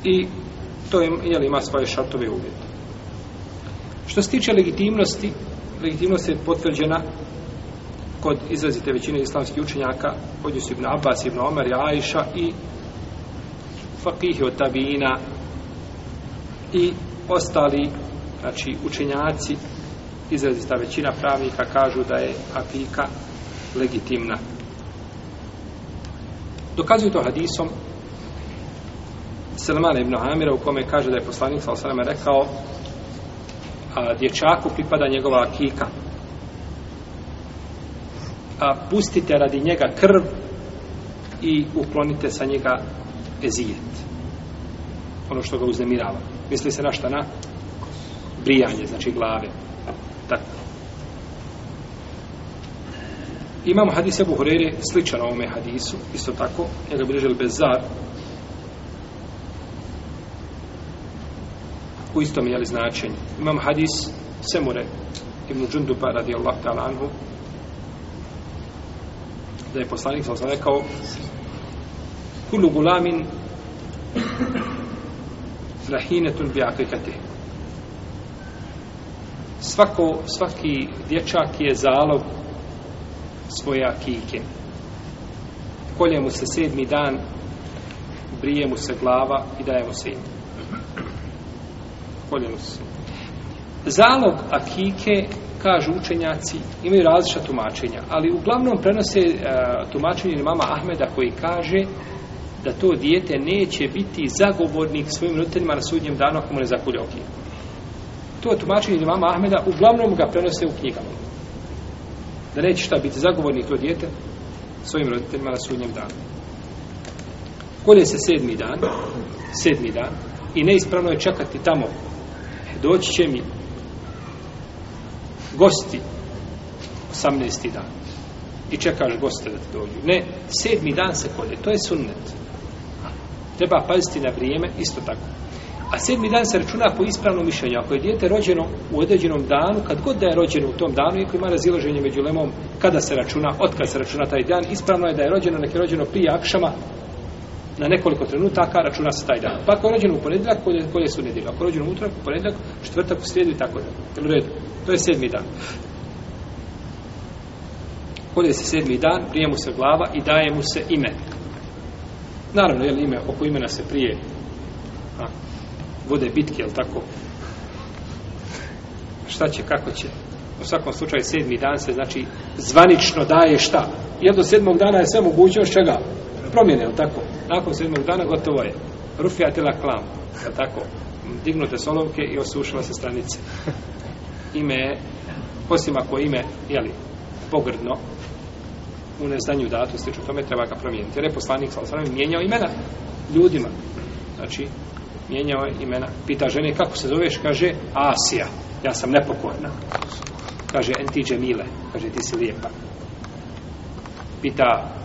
I to je, jel, ima svoje šartove uvjete. Što se tiče legitimnosti, legitimnost je potvrđena kod izrazite većine islamskih učenjaka, kod su Ibn Abbas, Ibn Omer, i Ajša i fakihi od tabina i ostali znači učenjaci izrazita većina pravnika kažu da je akika legitimna Dokazuju to hadisom Selmana ibn Amira u kome kaže da je poslanik sa osaname rekao a dječaku pripada njegova akika. A pustite radi njega krv i uklonite sa njega ezijet. Ono što ga uznemirava. Misli se na šta? Na brijanje, znači glave. Tako. Imamo hadis Ebu Hurere sličan ovome hadisu, isto tako, njega bilježili Bezar u istom jeli značenju. Imam hadis Semure ibn Džunduba radijallahu ta'ala anhu da je poslanik sam rekao kullu gulamin rahinetun bi akikatih svako, svaki dječak je zalog svoje akike. Kolje mu se sedmi dan brije mu se glava i daje mu se ime koljenu. Zalog akike, kažu učenjaci, imaju različita tumačenja, ali uglavnom prenose uh, tumačenje mama Ahmeda koji kaže da to dijete neće biti zagovornik svojim roditeljima na sudnjem danu ako mu ne zakulje akike. To je tumačenje mama Ahmeda, uglavnom ga prenose u knjigama. Da neće šta biti zagovornik to dijete svojim roditeljima na sudnjem danu. Kolje se sedmi dan, sedmi dan, i neispravno je čekati tamo doći će mi gosti 18. dan i čekaš goste da ti dođu. Ne, sedmi dan se kolje, to je sunnet. Treba paziti na vrijeme, isto tako. A sedmi dan se računa po ispravnom mišljenju. Ako je dijete rođeno u određenom danu, kad god da je rođeno u tom danu, iako ima razilaženje među lemom, kada se računa, otkad se računa taj dan, ispravno je da je rođeno, nek je rođeno prije akšama, na nekoliko trenutaka računa se taj dan. Pa ako je rođen u ponedjeljak, kolje, kolje su nedjelja. Ako je rođen u utrak, u ponedjeljak, četvrtak, u srijedu i tako da. Jel u redu? To je sedmi dan. Kolje se sedmi dan, prije mu se glava i daje mu se ime. Naravno, jel ime, oko imena se prije a, vode bitke, jel tako? Šta će, kako će? U svakom slučaju, sedmi dan se, znači, zvanično daje šta? Jer do sedmog dana je sve mogućnost čega? promjene, jel tako? Nakon sedmog dana gotovo je. Rufijatila klam, tako? Dignute solovke i osušila se stranice. Ime je, osim ako ime, jeli, pogrdno, u neznanju datu, stiču tome, treba ga promijeniti. Jer je poslanik, sal sam mijenjao imena ljudima. Znači, mijenjao je imena. Pita žene, kako se zoveš? Kaže, Asija. Ja sam nepokorna. Kaže, enti džemile. Kaže, ti si lijepa. Pita,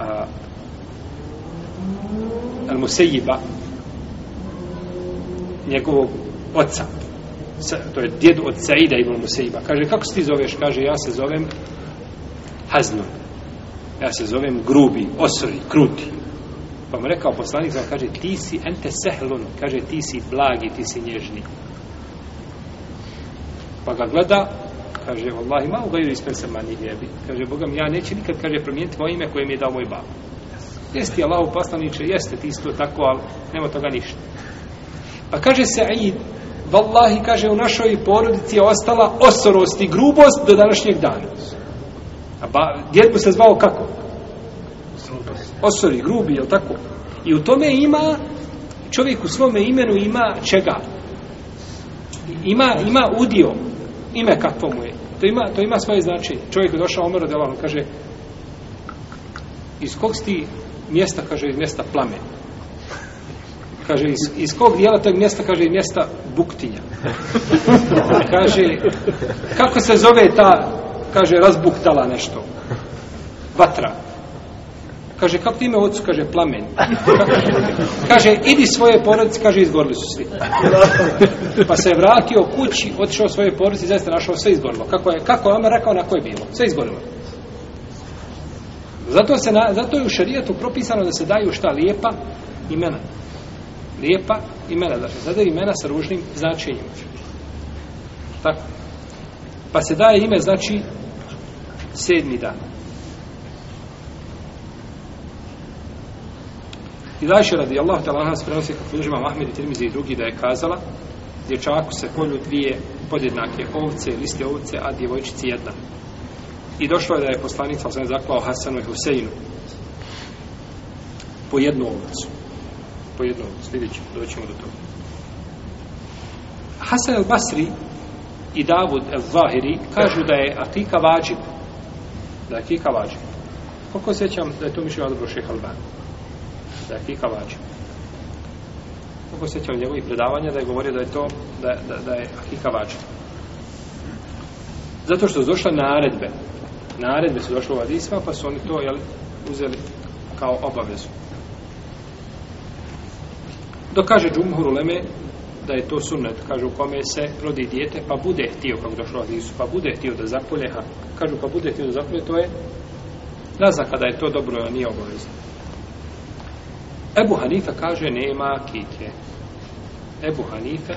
a, Al-Musejiba njegovog oca. To je djed od Saida ibn Musejiba kaže kako se ti zoveš? Kaže ja se zovem Haznun ja se zovem grubi, osori, kruti. Pa mu rekao poslanik znači, kaže ti si ente sehlun. Kaže ti si blagi, ti si nježni. Pa ga gleda kaže Wallahi ma ispred se mani ljebi. kaže Bogam ja neće nikad kaže promijeniti moje ime koje mi je dao moj babo Jeste Allahu poslaniče, jeste ti isto tako, ali nema toga ništa. Pa kaže se Aid, kaže, u našoj porodici je ostala osorost i grubost do današnjeg dana. A ba, djed mu se zvao kako? Osori, grubi, je tako? I u tome ima, čovjek u svome imenu ima čega? Ima, ima udio, ime kakvo mu je. To ima, to ima svoje značenje. Čovjek je došao Omer od kaže, iz kog si ti mjesta, kaže, iz mjesta plamen. Kaže, iz, iz kog dijela tog mjesta, kaže, iz mjesta buktinja. kaže, kako se zove ta, kaže, razbuktala nešto? Vatra. Kaže, kako ti ime ocu, kaže, plamen. kaže, idi svoje porodice, kaže, izgorili su svi. pa se je vratio kući, otišao svoje porodice i zaista našao sve izgorilo. Kako je, kako je Omer rekao, na koje je bilo? Sve izgorilo. Zato, se na, zato je u šarijetu propisano da se daju šta lijepa imena. Lijepa imena. Znači, zadaju imena sa ružnim značenjem. Tako. Pa se daje ime, znači, sedmi dan. I daše radi Allah te Allah prenosi kako bilježima Mahmed i Tirmizi i drugi da je kazala dječaku se kolju dvije podjednake ovce, liste ovce, a djevojčici jedna. I došlo je da je poslanik sa sve zaklao Hasanu i Huseinu. po jednu ovcu. Po jednu ovcu, vidjet ćemo, doćemo do toga. Hasan al-Basri i Davud al-Zahiri kažu da je akika vađib. Da je akika vađib. Koliko sjećam da je to mišljeno dobro šeha Albani? Da je akika vađib. Koliko sjećam njegovih predavanja da je govorio da je to, da, da, da je akika vađib. Zato što su došle naredbe. Naredbe su došle u Hadisima, pa su oni to jel, uzeli kao obavezu. Dok kaže Džumhur Uleme da je to sunnet, kaže u kome se rodi dijete, pa bude htio, kako došlo u Hadisu, pa bude htio da zapoljeha, kažu pa bude htio da zapolje, to je naznaka da je to dobro, a nije obavezno. Ebu Hanife kaže nema akike. Ebu Hanife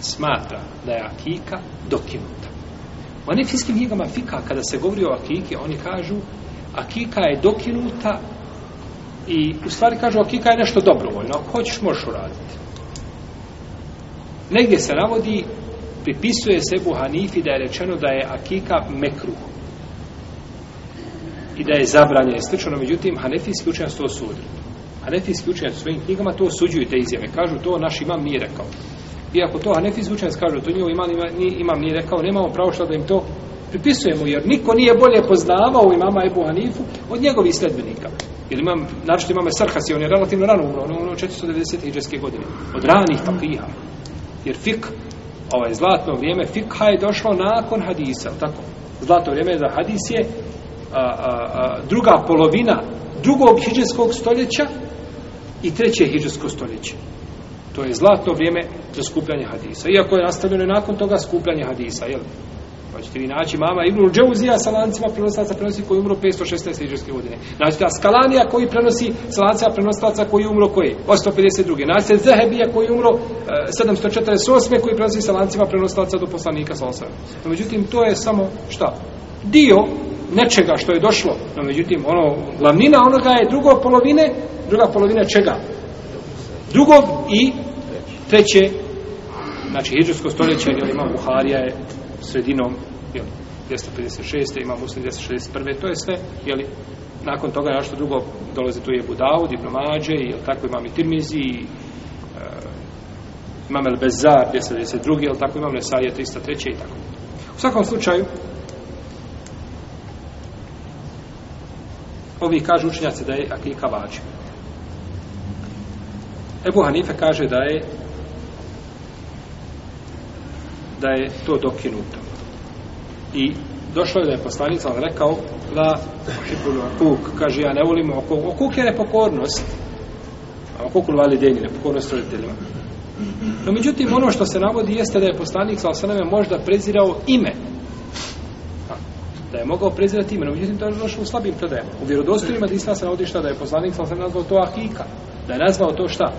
smatra da je akika dokinuta. U anefijskim knjigama fika, kada se govori o akiki, oni kažu akika je dokinuta i u stvari kažu akika je nešto dobrovoljno. Ako hoćeš, možeš uraditi. Negdje se navodi, pripisuje se Ebu Hanifi da je rečeno da je akika mekruh. I da je zabranje i slično, međutim, Hanefijski učenjac to osudili. Hanefijski učenjac u svojim knjigama to osuđuju te izjave. Kažu to naš imam nije rekao. Iako to Hanefijski učenjac kažu, to njihov imam, ni imam nije rekao, nemamo pravo što da im to pripisujemo, jer niko nije bolje poznavao imama Ebu Hanifu od njegovih sledbenika. Jer imam, naravno imam Sarhasi, on je relativno rano umro, on je umro 490. iđeske godine. Od ranih takviha. Jer fik, ovaj zlatno vrijeme fikha je došlo nakon hadisa, tako? Zlatno vrijeme za hadis je a, a, a, druga polovina drugog hijđarskog stoljeća i treće hijđarsko stoljeće. To je zlatno vrijeme za skupljanje hadisa. Iako je nastavljeno nakon toga skupljanje hadisa, jel? Pa ćete vi naći mama Ibnul Džauzija sa lancima prenosilaca prenosi koji umro 516. iđerske godine. Naćete Skalanija eh, koji prenosi sa lancima prenosilaca koji umro koji? 852. Naćete Zehebija koji umro e, 748. koji prenosi sa lancima prenosilaca do poslanika sa osam. No, međutim, to je samo šta? Dio nečega što je došlo. No, međutim, ono, glavnina onoga je drugo polovine, druga polovina čega? Drugog i treće, znači hijđarsko stoljeće, jer ima Buharija je sredinom jel, 256. ima Muslim 261. To je sve, jeli, nakon toga nešto drugo dolazi tu je Budaud, Ibn Mađe, jel, tako imam i Tirmizi, i, e, imam El Bezar 292. Jel, tako imam Nesarija 303. i tako. U svakom slučaju, ovi kažu učenjaci da je akika vađa. Ebu Hanife kaže da je da je to dokinuto. I došlo je da je poslanica ali rekao la okuk, kaže ja ne volim okuk. Okuk je nepokornost. A okuk u vali denji, nepokornost roditeljima. No međutim, ono što se navodi jeste da je poslanik sa osaname možda prezirao ime. Da je mogao prezirati ime. No međutim, to je došlo u slabim predajama. U vjerodostojima da se navodi šta da je poslanik sa osaname nazvao to akika. Da je nazvao to šta?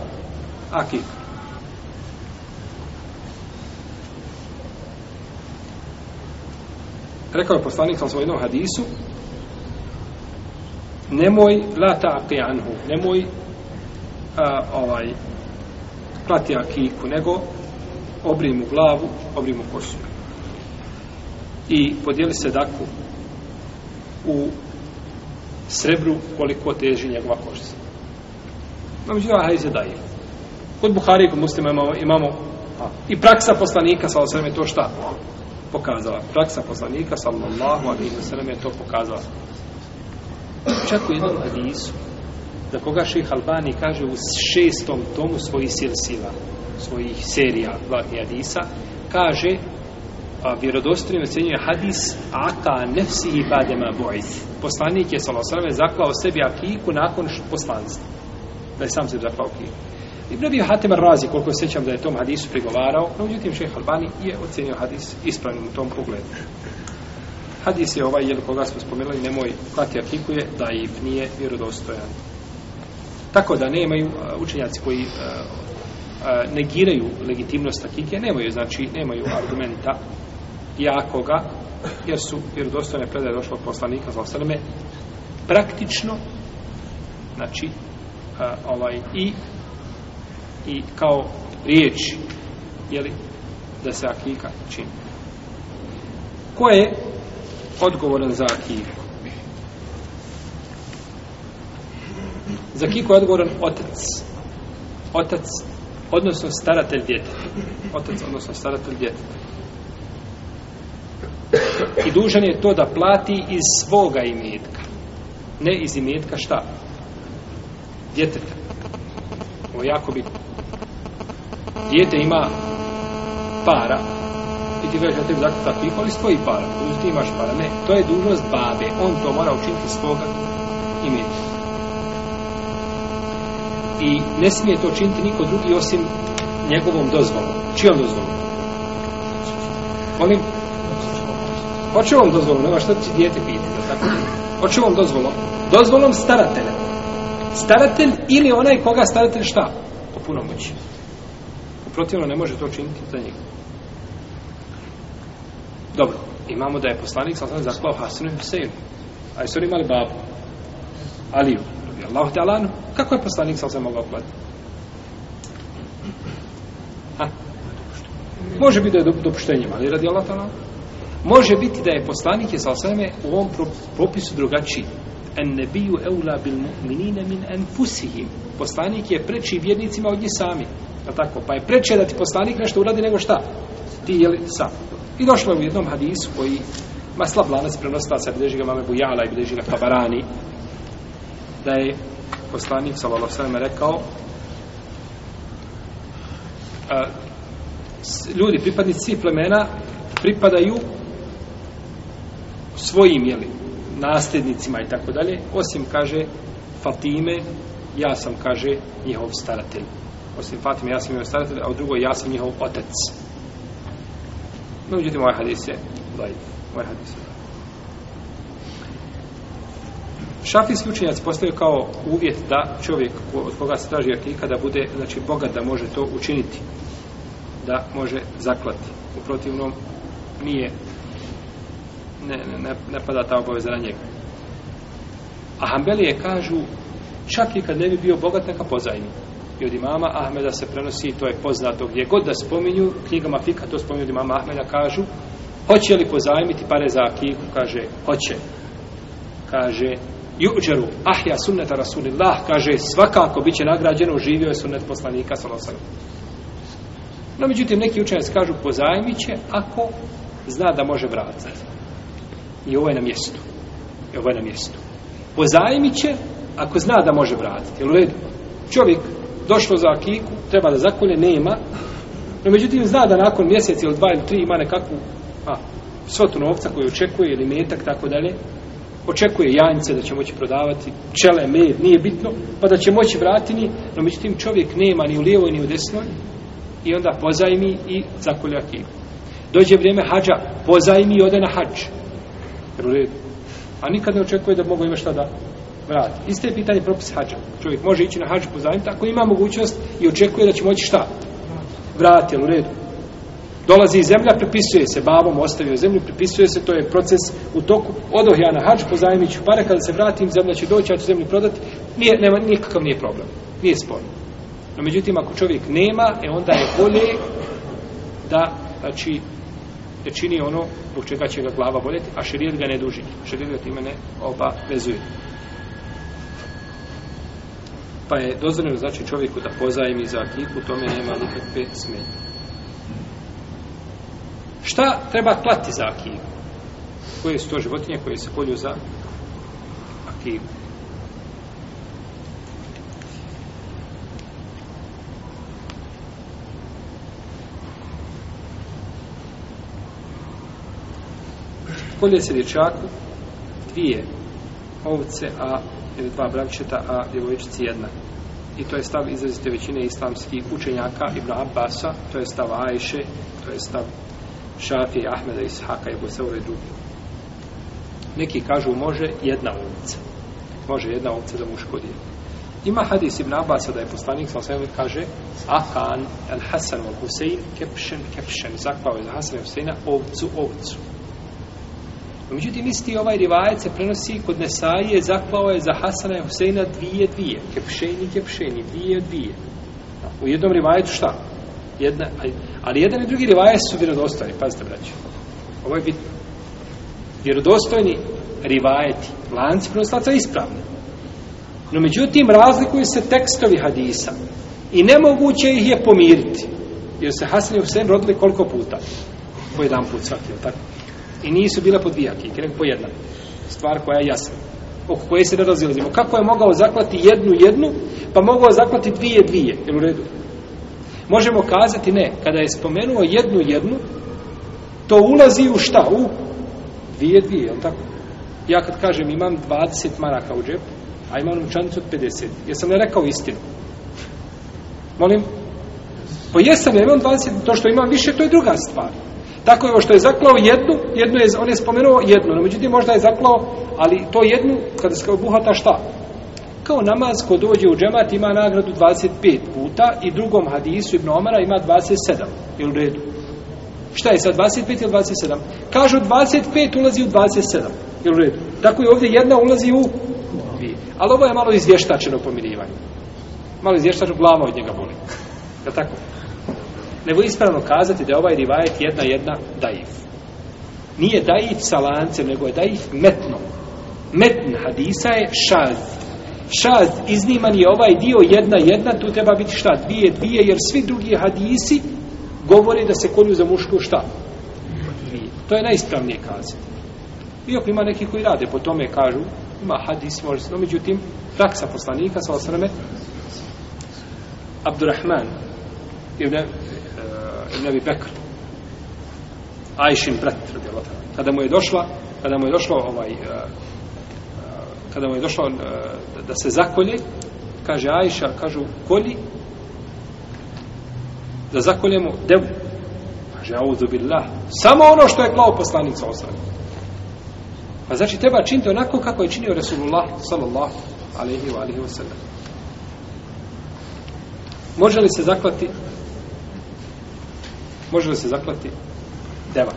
Akika. rekao je poslanik sa svojom hadisu nemoj la ta'qi anhu nemoj a, ovaj plati akiku nego obri mu glavu obri mu kosu i podijeli se daku u srebru koliko teži njegova košca no međutim hajze daje kod Buhari i kod muslima imamo, imamo a, i praksa poslanika sa osvrame to šta pokazala. Praksa poslanika, sallallahu alaihi wa sallam, je to pokazala. Čak u jednom hadisu, da koga ših Albani kaže u šestom tomu svojih silsila, svojih serija zlatnih hadisa, kaže, a vjerodostojnim ocenjuje hadis aka nefsi i badema bojth. Poslanik je, sallallahu alaihi wa sallam, zaklao sebi akiku nakon poslanstva. Da je sam se zaklao I Ibn Abi Hatim Razi, koliko se sjećam da je tom hadisu prigovarao, no međutim šejh Albani je ocenio hadis ispravnim u tom pogledu. Hadis je ovaj, jel koga smo spomenuli, nemoj klati aplikuje, da i nije vjerodostojan. Tako da nemaju učenjaci koji negiraju legitimnost akike, nemaju, znači, nemaju argumenta jakoga, jer su vjerodostojne predaje došlo od poslanika, za osaleme, praktično, znači, uh, ovaj, i i kao riječ jeli, da se akika čini. Ko je odgovoran za akiku? Za akiku je odgovoran otac. Otac, odnosno staratelj djeteta. Otac, odnosno staratelj djeteta. I dužan je to da plati iz svoga imetka. Ne iz imetka šta? Djeteta. Ovo je jako bitno. Dijete ima para i ti kažeš na tebi zaklata tiho, ali stoji para. Uzi ti imaš para. Ne, to je dužnost babe. On to mora učiniti svoga imeti. I ne smije to činiti niko drugi osim njegovom dozvolom. Čijom dozvolom? Molim? Hoće vam dozvolom, nema šta će dijete pitati, da tako? Hoće vam dozvolom? Dozvolom staratelja. Staratelj ili onaj koga staratelj šta? Po punomoći. Protivno ne može to činiti za njega. Dobro, imamo da je poslanik sam sam zaklao Hasanu i Huseinu. A jesu oni imali babu? Aliju. Allahu te alanu. Kako je poslanik sam sam mogao platiti? Ha? Može biti da je dopuštenjem, ali radi Allah te Može biti da je poslanik je sa u ovom popisu drugačiji. En nebiju eula bil mu'minine min enfusihim. Poslanik je preči vjernicima od njih sami. Pa tako, pa je preče da ti poslanik nešto uradi nego šta? Ti jeli sam. I došlo je u jednom hadisu koji ma slab lanac prenosilaca bilježi ga mame Bujala i bilježi ga Tabarani da je poslanik sallallahu sallam rekao a, ljudi, pripadnici plemena pripadaju svojim jeli, nasljednicima i tako dalje, osim kaže Fatime, ja sam kaže njihov staratelj. Osim Fatime, ja sam njihov staratelj, a u drugoj ja sam njihov otec. No, međutim, ovaj hadis je dajiv. Ovaj hadis je. Šafijski učenjac postavio kao uvjet da čovjek od koga se traži akika da bude, znači, bogat da može to učiniti. Da može zaklati. U protivnom nije ne, ne, ne pada ta obaveza na njega. A Hanbelije kažu, čak i kad ne bi bio bogat, neka pozajmi. I od imama Ahmeda se prenosi, to je poznato gdje god da spominju, knjigama Fika to spominju od imama Ahmeda, kažu, hoće li pozajmiti pare za akiku? Kaže, hoće. Kaže, juđeru, ahja sunneta rasulillah, kaže, svakako bit će nagrađeno, živio je sunnet poslanika, salosana. No, međutim, neki učenjaci kažu, pozajmit će ako zna da može vratiti. I ovo je na mjestu. I ovo je na mjestu. Pozajmit će ako zna da može vratiti. Jel u redu? Čovjek došlo za akiku, treba da zakolje, nema. No međutim zna da nakon mjesec ili dva ili tri ima nekakvu a, svotu novca koju očekuje ili metak, tako dalje. Očekuje janjce da će moći prodavati, čele, med, nije bitno, pa da će moći vratiti. No međutim čovjek nema ni u lijevoj ni u desnoj i onda pozajmi i zakolje akiku. Dođe vrijeme hađa, pozajmi i ode na hađ. Jer u redu. A nikad ne očekuje da mogu ima šta da vrati. Isto je pitanje propis hađa. Čovjek može ići na hađu pozajmiti ako ima mogućnost i očekuje da će moći šta? Vrati, u redu. Dolazi iz zemlja, prepisuje se, babom ostavio zemlju, prepisuje se, to je proces u toku. Odoh ja na hađ, pozajmit ću pare, kada se vratim, zemlja će doći, ja ću zemlju prodati. Nije, nema, nikakav nije problem. Nije sporno. No, međutim, ako čovjek nema, e onda je bolje da, znači, da čini ono zbog čega će ga glava boljeti, a šerijet ga ne duži. Šerijet ga time ne obavezuje. Pa je dozvoljeno znači čovjeku da pozajmi za akiku, tome nema nikakve smenje. Šta treba klati za akiku? Koje su to životinje koje se kolju za akiku? Kolje se dječaku dvije ovce, a ili dva bravčeta, a djevojčici jedna. I to je stav izrazite većine islamskih učenjaka Ibn Abbasa, to je stav Ajše, to je stav Šafije, Ahmeda, Ishaka i Boseura i drugi. Neki kažu može jedna ovca. Može jedna ovca za muško škodi. Ima hadis Ibn Abbasa da je poslanik sa osvijem kaže Akan el Hasan al Husein kepšen kepšen zakvao je za Hasan i Huseina ovcu ovcu. Dakle, međutim, isti ovaj rivajet se prenosi kod Nesaije, zaklao je za Hasana i Huseina dvije, dvije. Kepšeni, kepšeni, dvije, dvije. U jednom rivajetu šta? Jedna, ali jedan i drugi rivajet su vjerodostojni, pazite, braći. Ovo je bitno. Vjerodostojni rivajeti, lanci prenoslaca ispravni. No međutim, razlikuju se tekstovi hadisa. I nemoguće ih je pomiriti. Jer se Hasan i Husein rodili koliko puta? Po jedan put svaki, tako? I nisu bile po dvije akike, nego po jedna. Stvar koja je jasna. Oko koje se ne razilazimo. Kako je mogao zaklati jednu jednu, pa mogao zaklati dvije dvije. Jel u redu? Možemo kazati ne. Kada je spomenuo jednu jednu, to ulazi u šta? U dvije dvije, jel tako? Ja kad kažem imam 20 maraka u džepu, a imam novčanicu od 50. Jesam li rekao istinu? Molim? Pa jesam, ja imam 20, to što imam više, to je druga stvar. Tako je ovo što je zaklao jednu, jednu je, on je spomenuo jednu, no međutim možda je zaklao, ali to jednu, kada se obuhata šta? Kao namaz ko dođe u džemat ima nagradu 25 puta i drugom hadisu Ibn Omara ima 27. Je u redu? Šta je sad, 25 ili 27? Kažu 25 ulazi u 27. Je u redu? Tako je ovdje jedna ulazi u dvije. Ali ovo je malo izvještačeno pomirivanje. Malo izvještačeno, glava od njega boli. Je tako? Nego ispravno kazati da je ovaj rivajet jedna jedna daif. Nije daif sa lancem, nego je daif metno. Metn hadisa je šaz. Šaz izniman je ovaj dio jedna jedna, tu treba biti šta? Dvije, dvije, jer svi drugi hadisi govore da se kolju za mušku šta? Dvije. To je najispravnije kazati. Iako ima neki koji rade po tome, kažu, ima hadis, može no međutim, praksa poslanika, sa osrame, Abdurrahman, ibn, ibn Abi Bekr, Ajšin brat, kada mu je došla, kada mu je došlo ovaj, eh, eh, kada mu je došlo eh, da se zakolje, kaže Ajša, kažu, kolji, da zakoljemo devu. Kaže, auzu billah. Samo ono što je klao poslanik sa. Pa znači treba činiti onako kako je činio Resulullah sallallahu alaihi wa alaihi wa sallam. Može li se zaklati može li se zaklati deva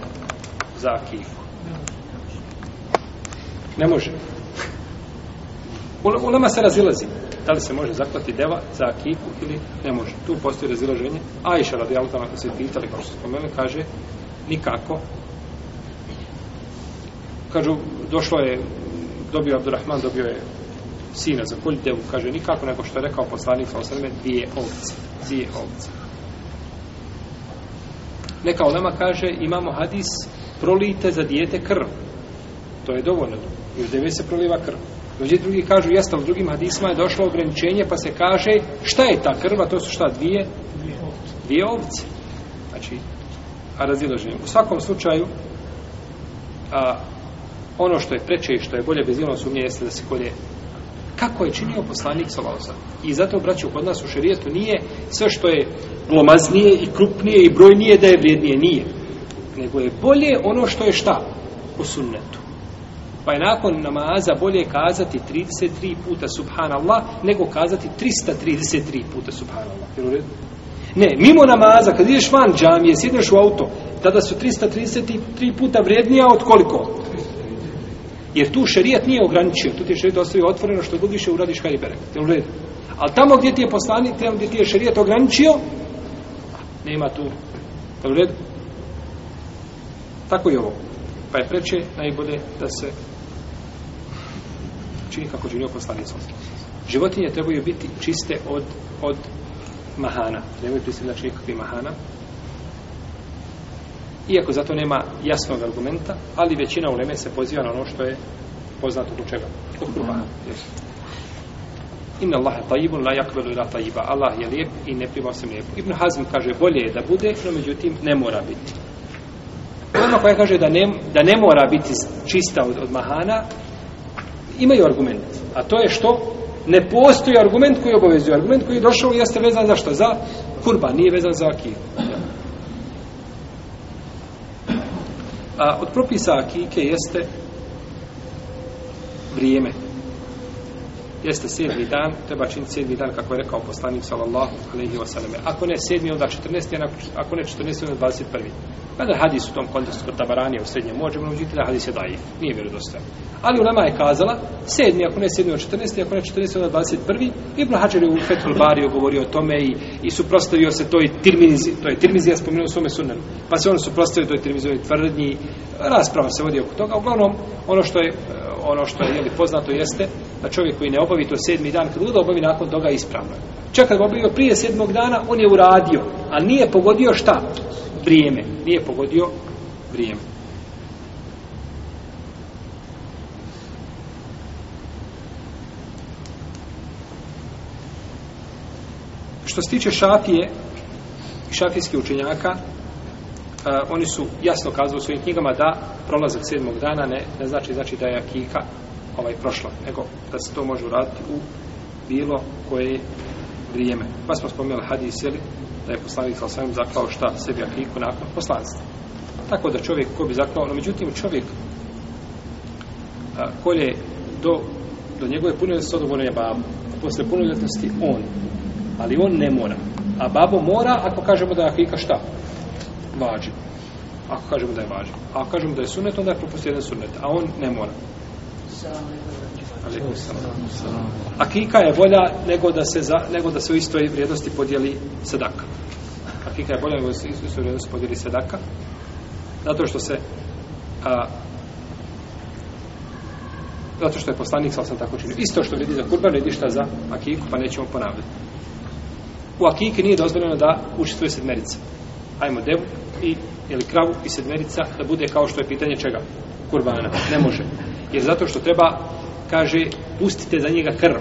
za akifu? Ne može. U nama se razilazi. Da li se može zaklati deva za akifu ili ne može. Tu postoji razilaženje. Ajša radi Altama, ako se pitali, kao što se spomenuli, kaže nikako kažu, došlo je, dobio Abdurrahman, dobio je sina za kolj devu, kaže, nikako nego što je rekao poslanik sa osrme, dvije ovce, dvije ovce. Neka olema kaže, imamo hadis, prolite za dijete krv. To je dovoljno. Još deve se proliva krv. Dođe drugi kažu, jeste, u drugim hadisma je došlo ograničenje, pa se kaže, šta je ta krva, to su šta, dvije? Dvije ovce. Znači, a razilaženje. U svakom slučaju, a, ono što je preče i što je bolje bez ilona sumnje jeste da se kolje kako je činio poslanik Salosa. I zato, braću, kod nas u šarijetu nije sve što je glomaznije i krupnije i brojnije da je vrijednije. Nije. Nego je bolje ono što je šta? U sunnetu. Pa je nakon namaza bolje kazati 33 puta subhanallah nego kazati 333 puta subhanallah. Jel u redu? Ne, mimo namaza, kad ideš van džamije, sjedneš u auto, tada su 333 puta vrijednija od koliko? Jer tu šerijat nije ograničio, tu ti je šerijat ostavio otvoreno što god više uradiš kaj i. Jel u redu? Ali tamo gdje ti je poslanik, tamo gdje ti je šerijat ograničio, nema tu. Jel u redu? Tako i ovo. Pa je preče najbolje da se čini kako činio poslanik Životinje trebaju biti čiste od, od mahana. Nemoj pristaviti znači nikakvi mahana. Iako zato nema jasnog argumenta, ali većina uleme se poziva na ono što je poznato kod čega. Kod kurbana. Inna Allahe tajibun la yakbelu ila tajiba. Allah je lijep i ne prima se lijepo. Ibn Hazm kaže bolje je da bude, no međutim ne mora biti. Ona koja kaže da ne, da ne mora biti čista od, od mahana, imaju argument. A to je što? Ne postoji argument koji obavezuje. Argument koji je došao jeste vezan za što? Za kurban, nije vezan za akiju. A od propisa akike jeste vrijeme. Jeste sedmi dan, treba činiti sedmi dan, kako je rekao poslanik sallallahu alaihi ve selleme. Ako ne sedmi, onda 14. Ako ne 14. onda 21. Kada hadis u tom kontekstu kod tabaranija u srednjem možemo uđiti da hadis je daif. Nije vjerodostojan. Ali Ulema je kazala sedmi, ako ne sedmi od 14. Ako ne 14. onda 21. Ibn Hajar je u Fethul Bariju govorio o tome i, i suprostavio se toj tirmizi. To je tirmizi, ja spomenuo u svome sunnenu. Pa se on suprostavio toj tirmizovoj tvrdnji. Rasprava se vodi oko toga. Uglavnom, ono što je ono što je jeli, poznato jeste A čovjek koji ne obavi to sedmi dan, kad obavi nakon toga ispravno. Čak kad obavio prije sedmog dana, on je uradio, a nije pogodio šta? Vrijeme. Nije pogodio vrijeme. Što se tiče šafije i šafijskih učenjaka, a, oni su jasno kazali u svojim knjigama da prolazak sedmog dana ne, ne znači znači da je akika ovaj prošla, nego da se to može uraditi u bilo koje vrijeme. Pa smo spomenuli hadis, jeli, da je poslanik sa svojim zaklao šta sebi akiku nakon poslanstva. Tako da čovjek ko bi zaklao, no međutim čovjek a, kolje do, do njegove punoljetnosti odgovorno je babu. A posle punoljetnosti on. Ali on ne mora. A babo mora ako kažemo da je akika šta? Važi. Ako kažemo da je važi. A ako kažemo da je sunet, onda je propustio jedan sunet. A on ne mora. Alaikum. Akika je bolja nego da se za, nego da se u istoj vrijednosti podijeli sedaka. Akika je bolja nego da se u istoj vrijednosti podijeli sedaka. Zato što se a, zato što je poslanik sa sam tako činio. Isto što vidi za kurban, vidi šta za akiku, pa nećemo ponavljati. U akiki nije dozvoljeno da učestvuje sedmerica. Ajmo devu i ili kravu i sedmerica da bude kao što je pitanje čega? Kurbana. Ne može. Jer zato što treba, kaže, pustite za njega krv.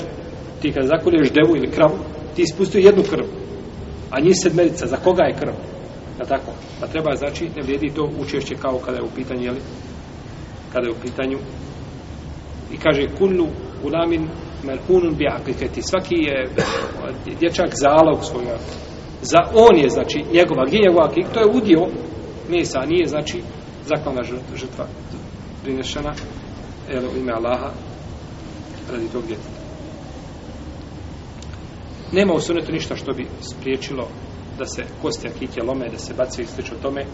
Ti kada zakolješ devu ili kravu, ti ispustio jednu krv. A njih sedmerica, za koga je krv? Ja tako? Pa treba, znači, ne vrijedi to učešće kao kada je u pitanju, jeli? Kada je u pitanju i kaže kullu ulamin merhunun bi akliketi. Svaki je eh, dječak zalog svoja. Za on je, znači, njegova, gdje njegova aklik? To je udio mesa, a nije, znači, zaklana žrtva prinešena evo ime Allaha radi tog djeteta. Nema u sunetu ništa što bi spriječilo da se kosti akike lome, da se baci i slično tome,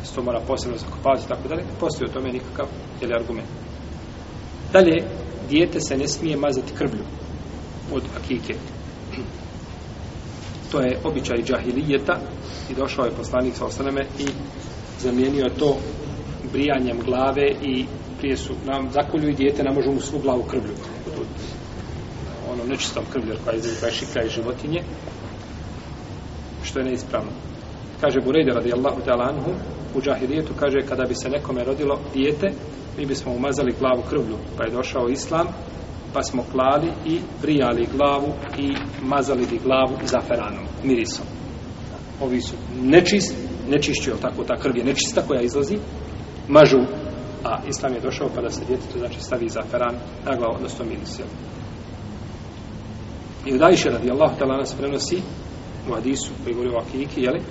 da se to mora posebno zakopavati i tako dalje. Postoji o tome nikakav je argument. Dalje, dijete se ne smije mazati krvlju od akike. To je običaj džahilijeta i došao je poslanik sa ostaneme i zamijenio je to brijanjem glave i prije su nam zakolju i dijete, ne mu svu glavu krvlju. Ono nečistom krvlju, koja pa izgleda koja šikra i životinje, što je neispravno. Kaže Burejde radijallahu ta'ala anhu, u džahilijetu kaže, kada bi se nekome rodilo dijete, mi bismo umazali glavu krvlju, pa je došao islam, pa smo klali i brijali glavu i mazali bi glavu zaferanom, mirisom. Ovi su nečist, nečišću, tako, ta krv je nečista koja izlazi, mažu a islam je došao pa da se djetetu znači stavi zaferan na glavu, odnosno miris. Jel? I u Dajše radi Allah tala nas prenosi u hadisu koji govori o akiki, jeli?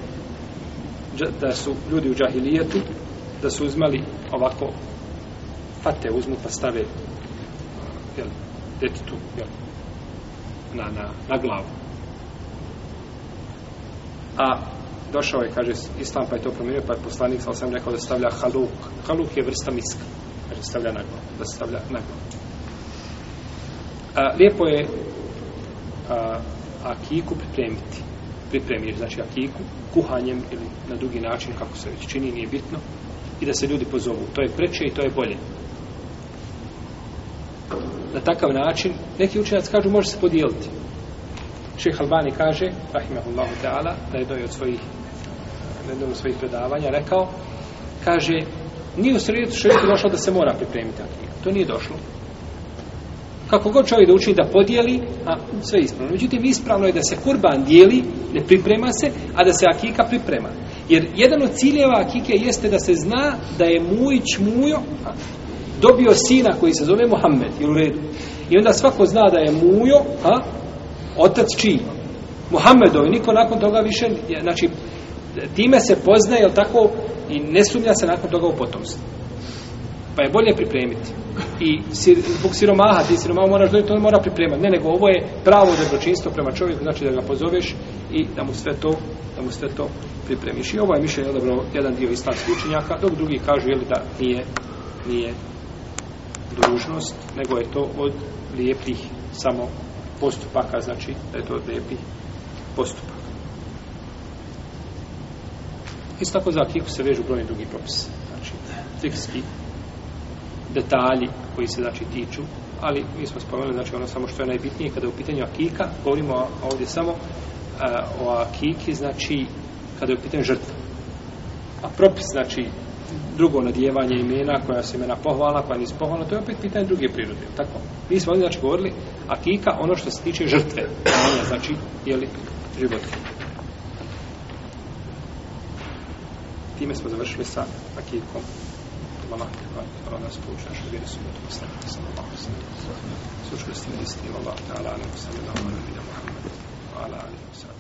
da su ljudi u džahilijetu da su uzmali ovako fate uzmu pa stave jel, djetetu jel, na, na, na glavu. A došao je, kaže, islam pa je to promijenio, pa je poslanik, sam osam rekao da stavlja haluk. Haluk je vrsta miska, kaže, stavlja na glavu, da stavlja na glavu. A, lijepo je a, akiku pripremiti. Pripremiti, znači akiku, kuhanjem ili na drugi način, kako se već čini, nije bitno, i da se ljudi pozovu. To je preče i to je bolje. Na takav način, neki učenjaci kažu, može se podijeliti. Šeh Albani kaže, rahimahullahu ta'ala, da je doj od svojih na jednom od svojih predavanja rekao, kaže, nije u sredu šarijetu došlo da se mora pripremiti akika. To nije došlo. Kako god čovjek da uči da podijeli, a sve je ispravno. Međutim, ispravno je da se kurban dijeli, ne priprema se, a da se akika priprema. Jer jedan od ciljeva akike jeste da se zna da je Mujić Mujo a, dobio sina koji se zove Muhammed, ili u redu. I onda svako zna da je Mujo, a, otac čiji? Muhammedov, niko nakon toga više, znači, time se poznaje, jel tako, i ne sumnja se nakon toga u potomstvo. Pa je bolje pripremiti. I sir, zbog siromaha, ti siromaha moraš dobiti, on mora pripremati. Ne, nego ovo je pravo dobročinstvo prema čovjeku, znači da ga pozoveš i da mu sve to, da mu sve to pripremiš. I ovo je mišljenje odabro jedan dio islamskih učenjaka, dok drugi kažu jel, da nije, nije dužnost, nego je to od lijepih samo postupaka, znači da je to od lijepih postupaka. Isto tako za akiku se vežu brojni drugi propisi. Znači, fikski detalji koji se znači tiču, ali mi smo spomenuli znači ono samo što je najbitnije kada je u pitanju akika, govorimo ovdje samo a, o akiki, znači kada je u pitanju žrtva. A propis, znači, drugo nadjevanje imena, koja se imena pohvala, koja nisu pohvala, to je opet pitanje druge prirode. Tako. Mi smo ovdje, znači, govorili akika, ono što se tiče žrtve. znači znači, jeli, životinje. Time smo završili sa akikom. Allah, hvala nas pouči našu vjeru su mutu postaviti sa sallam. Sučili ste mi istinu, Allah, ta'ala, nam sallallahu alaihi wa sallam, ala alihi wa sallam.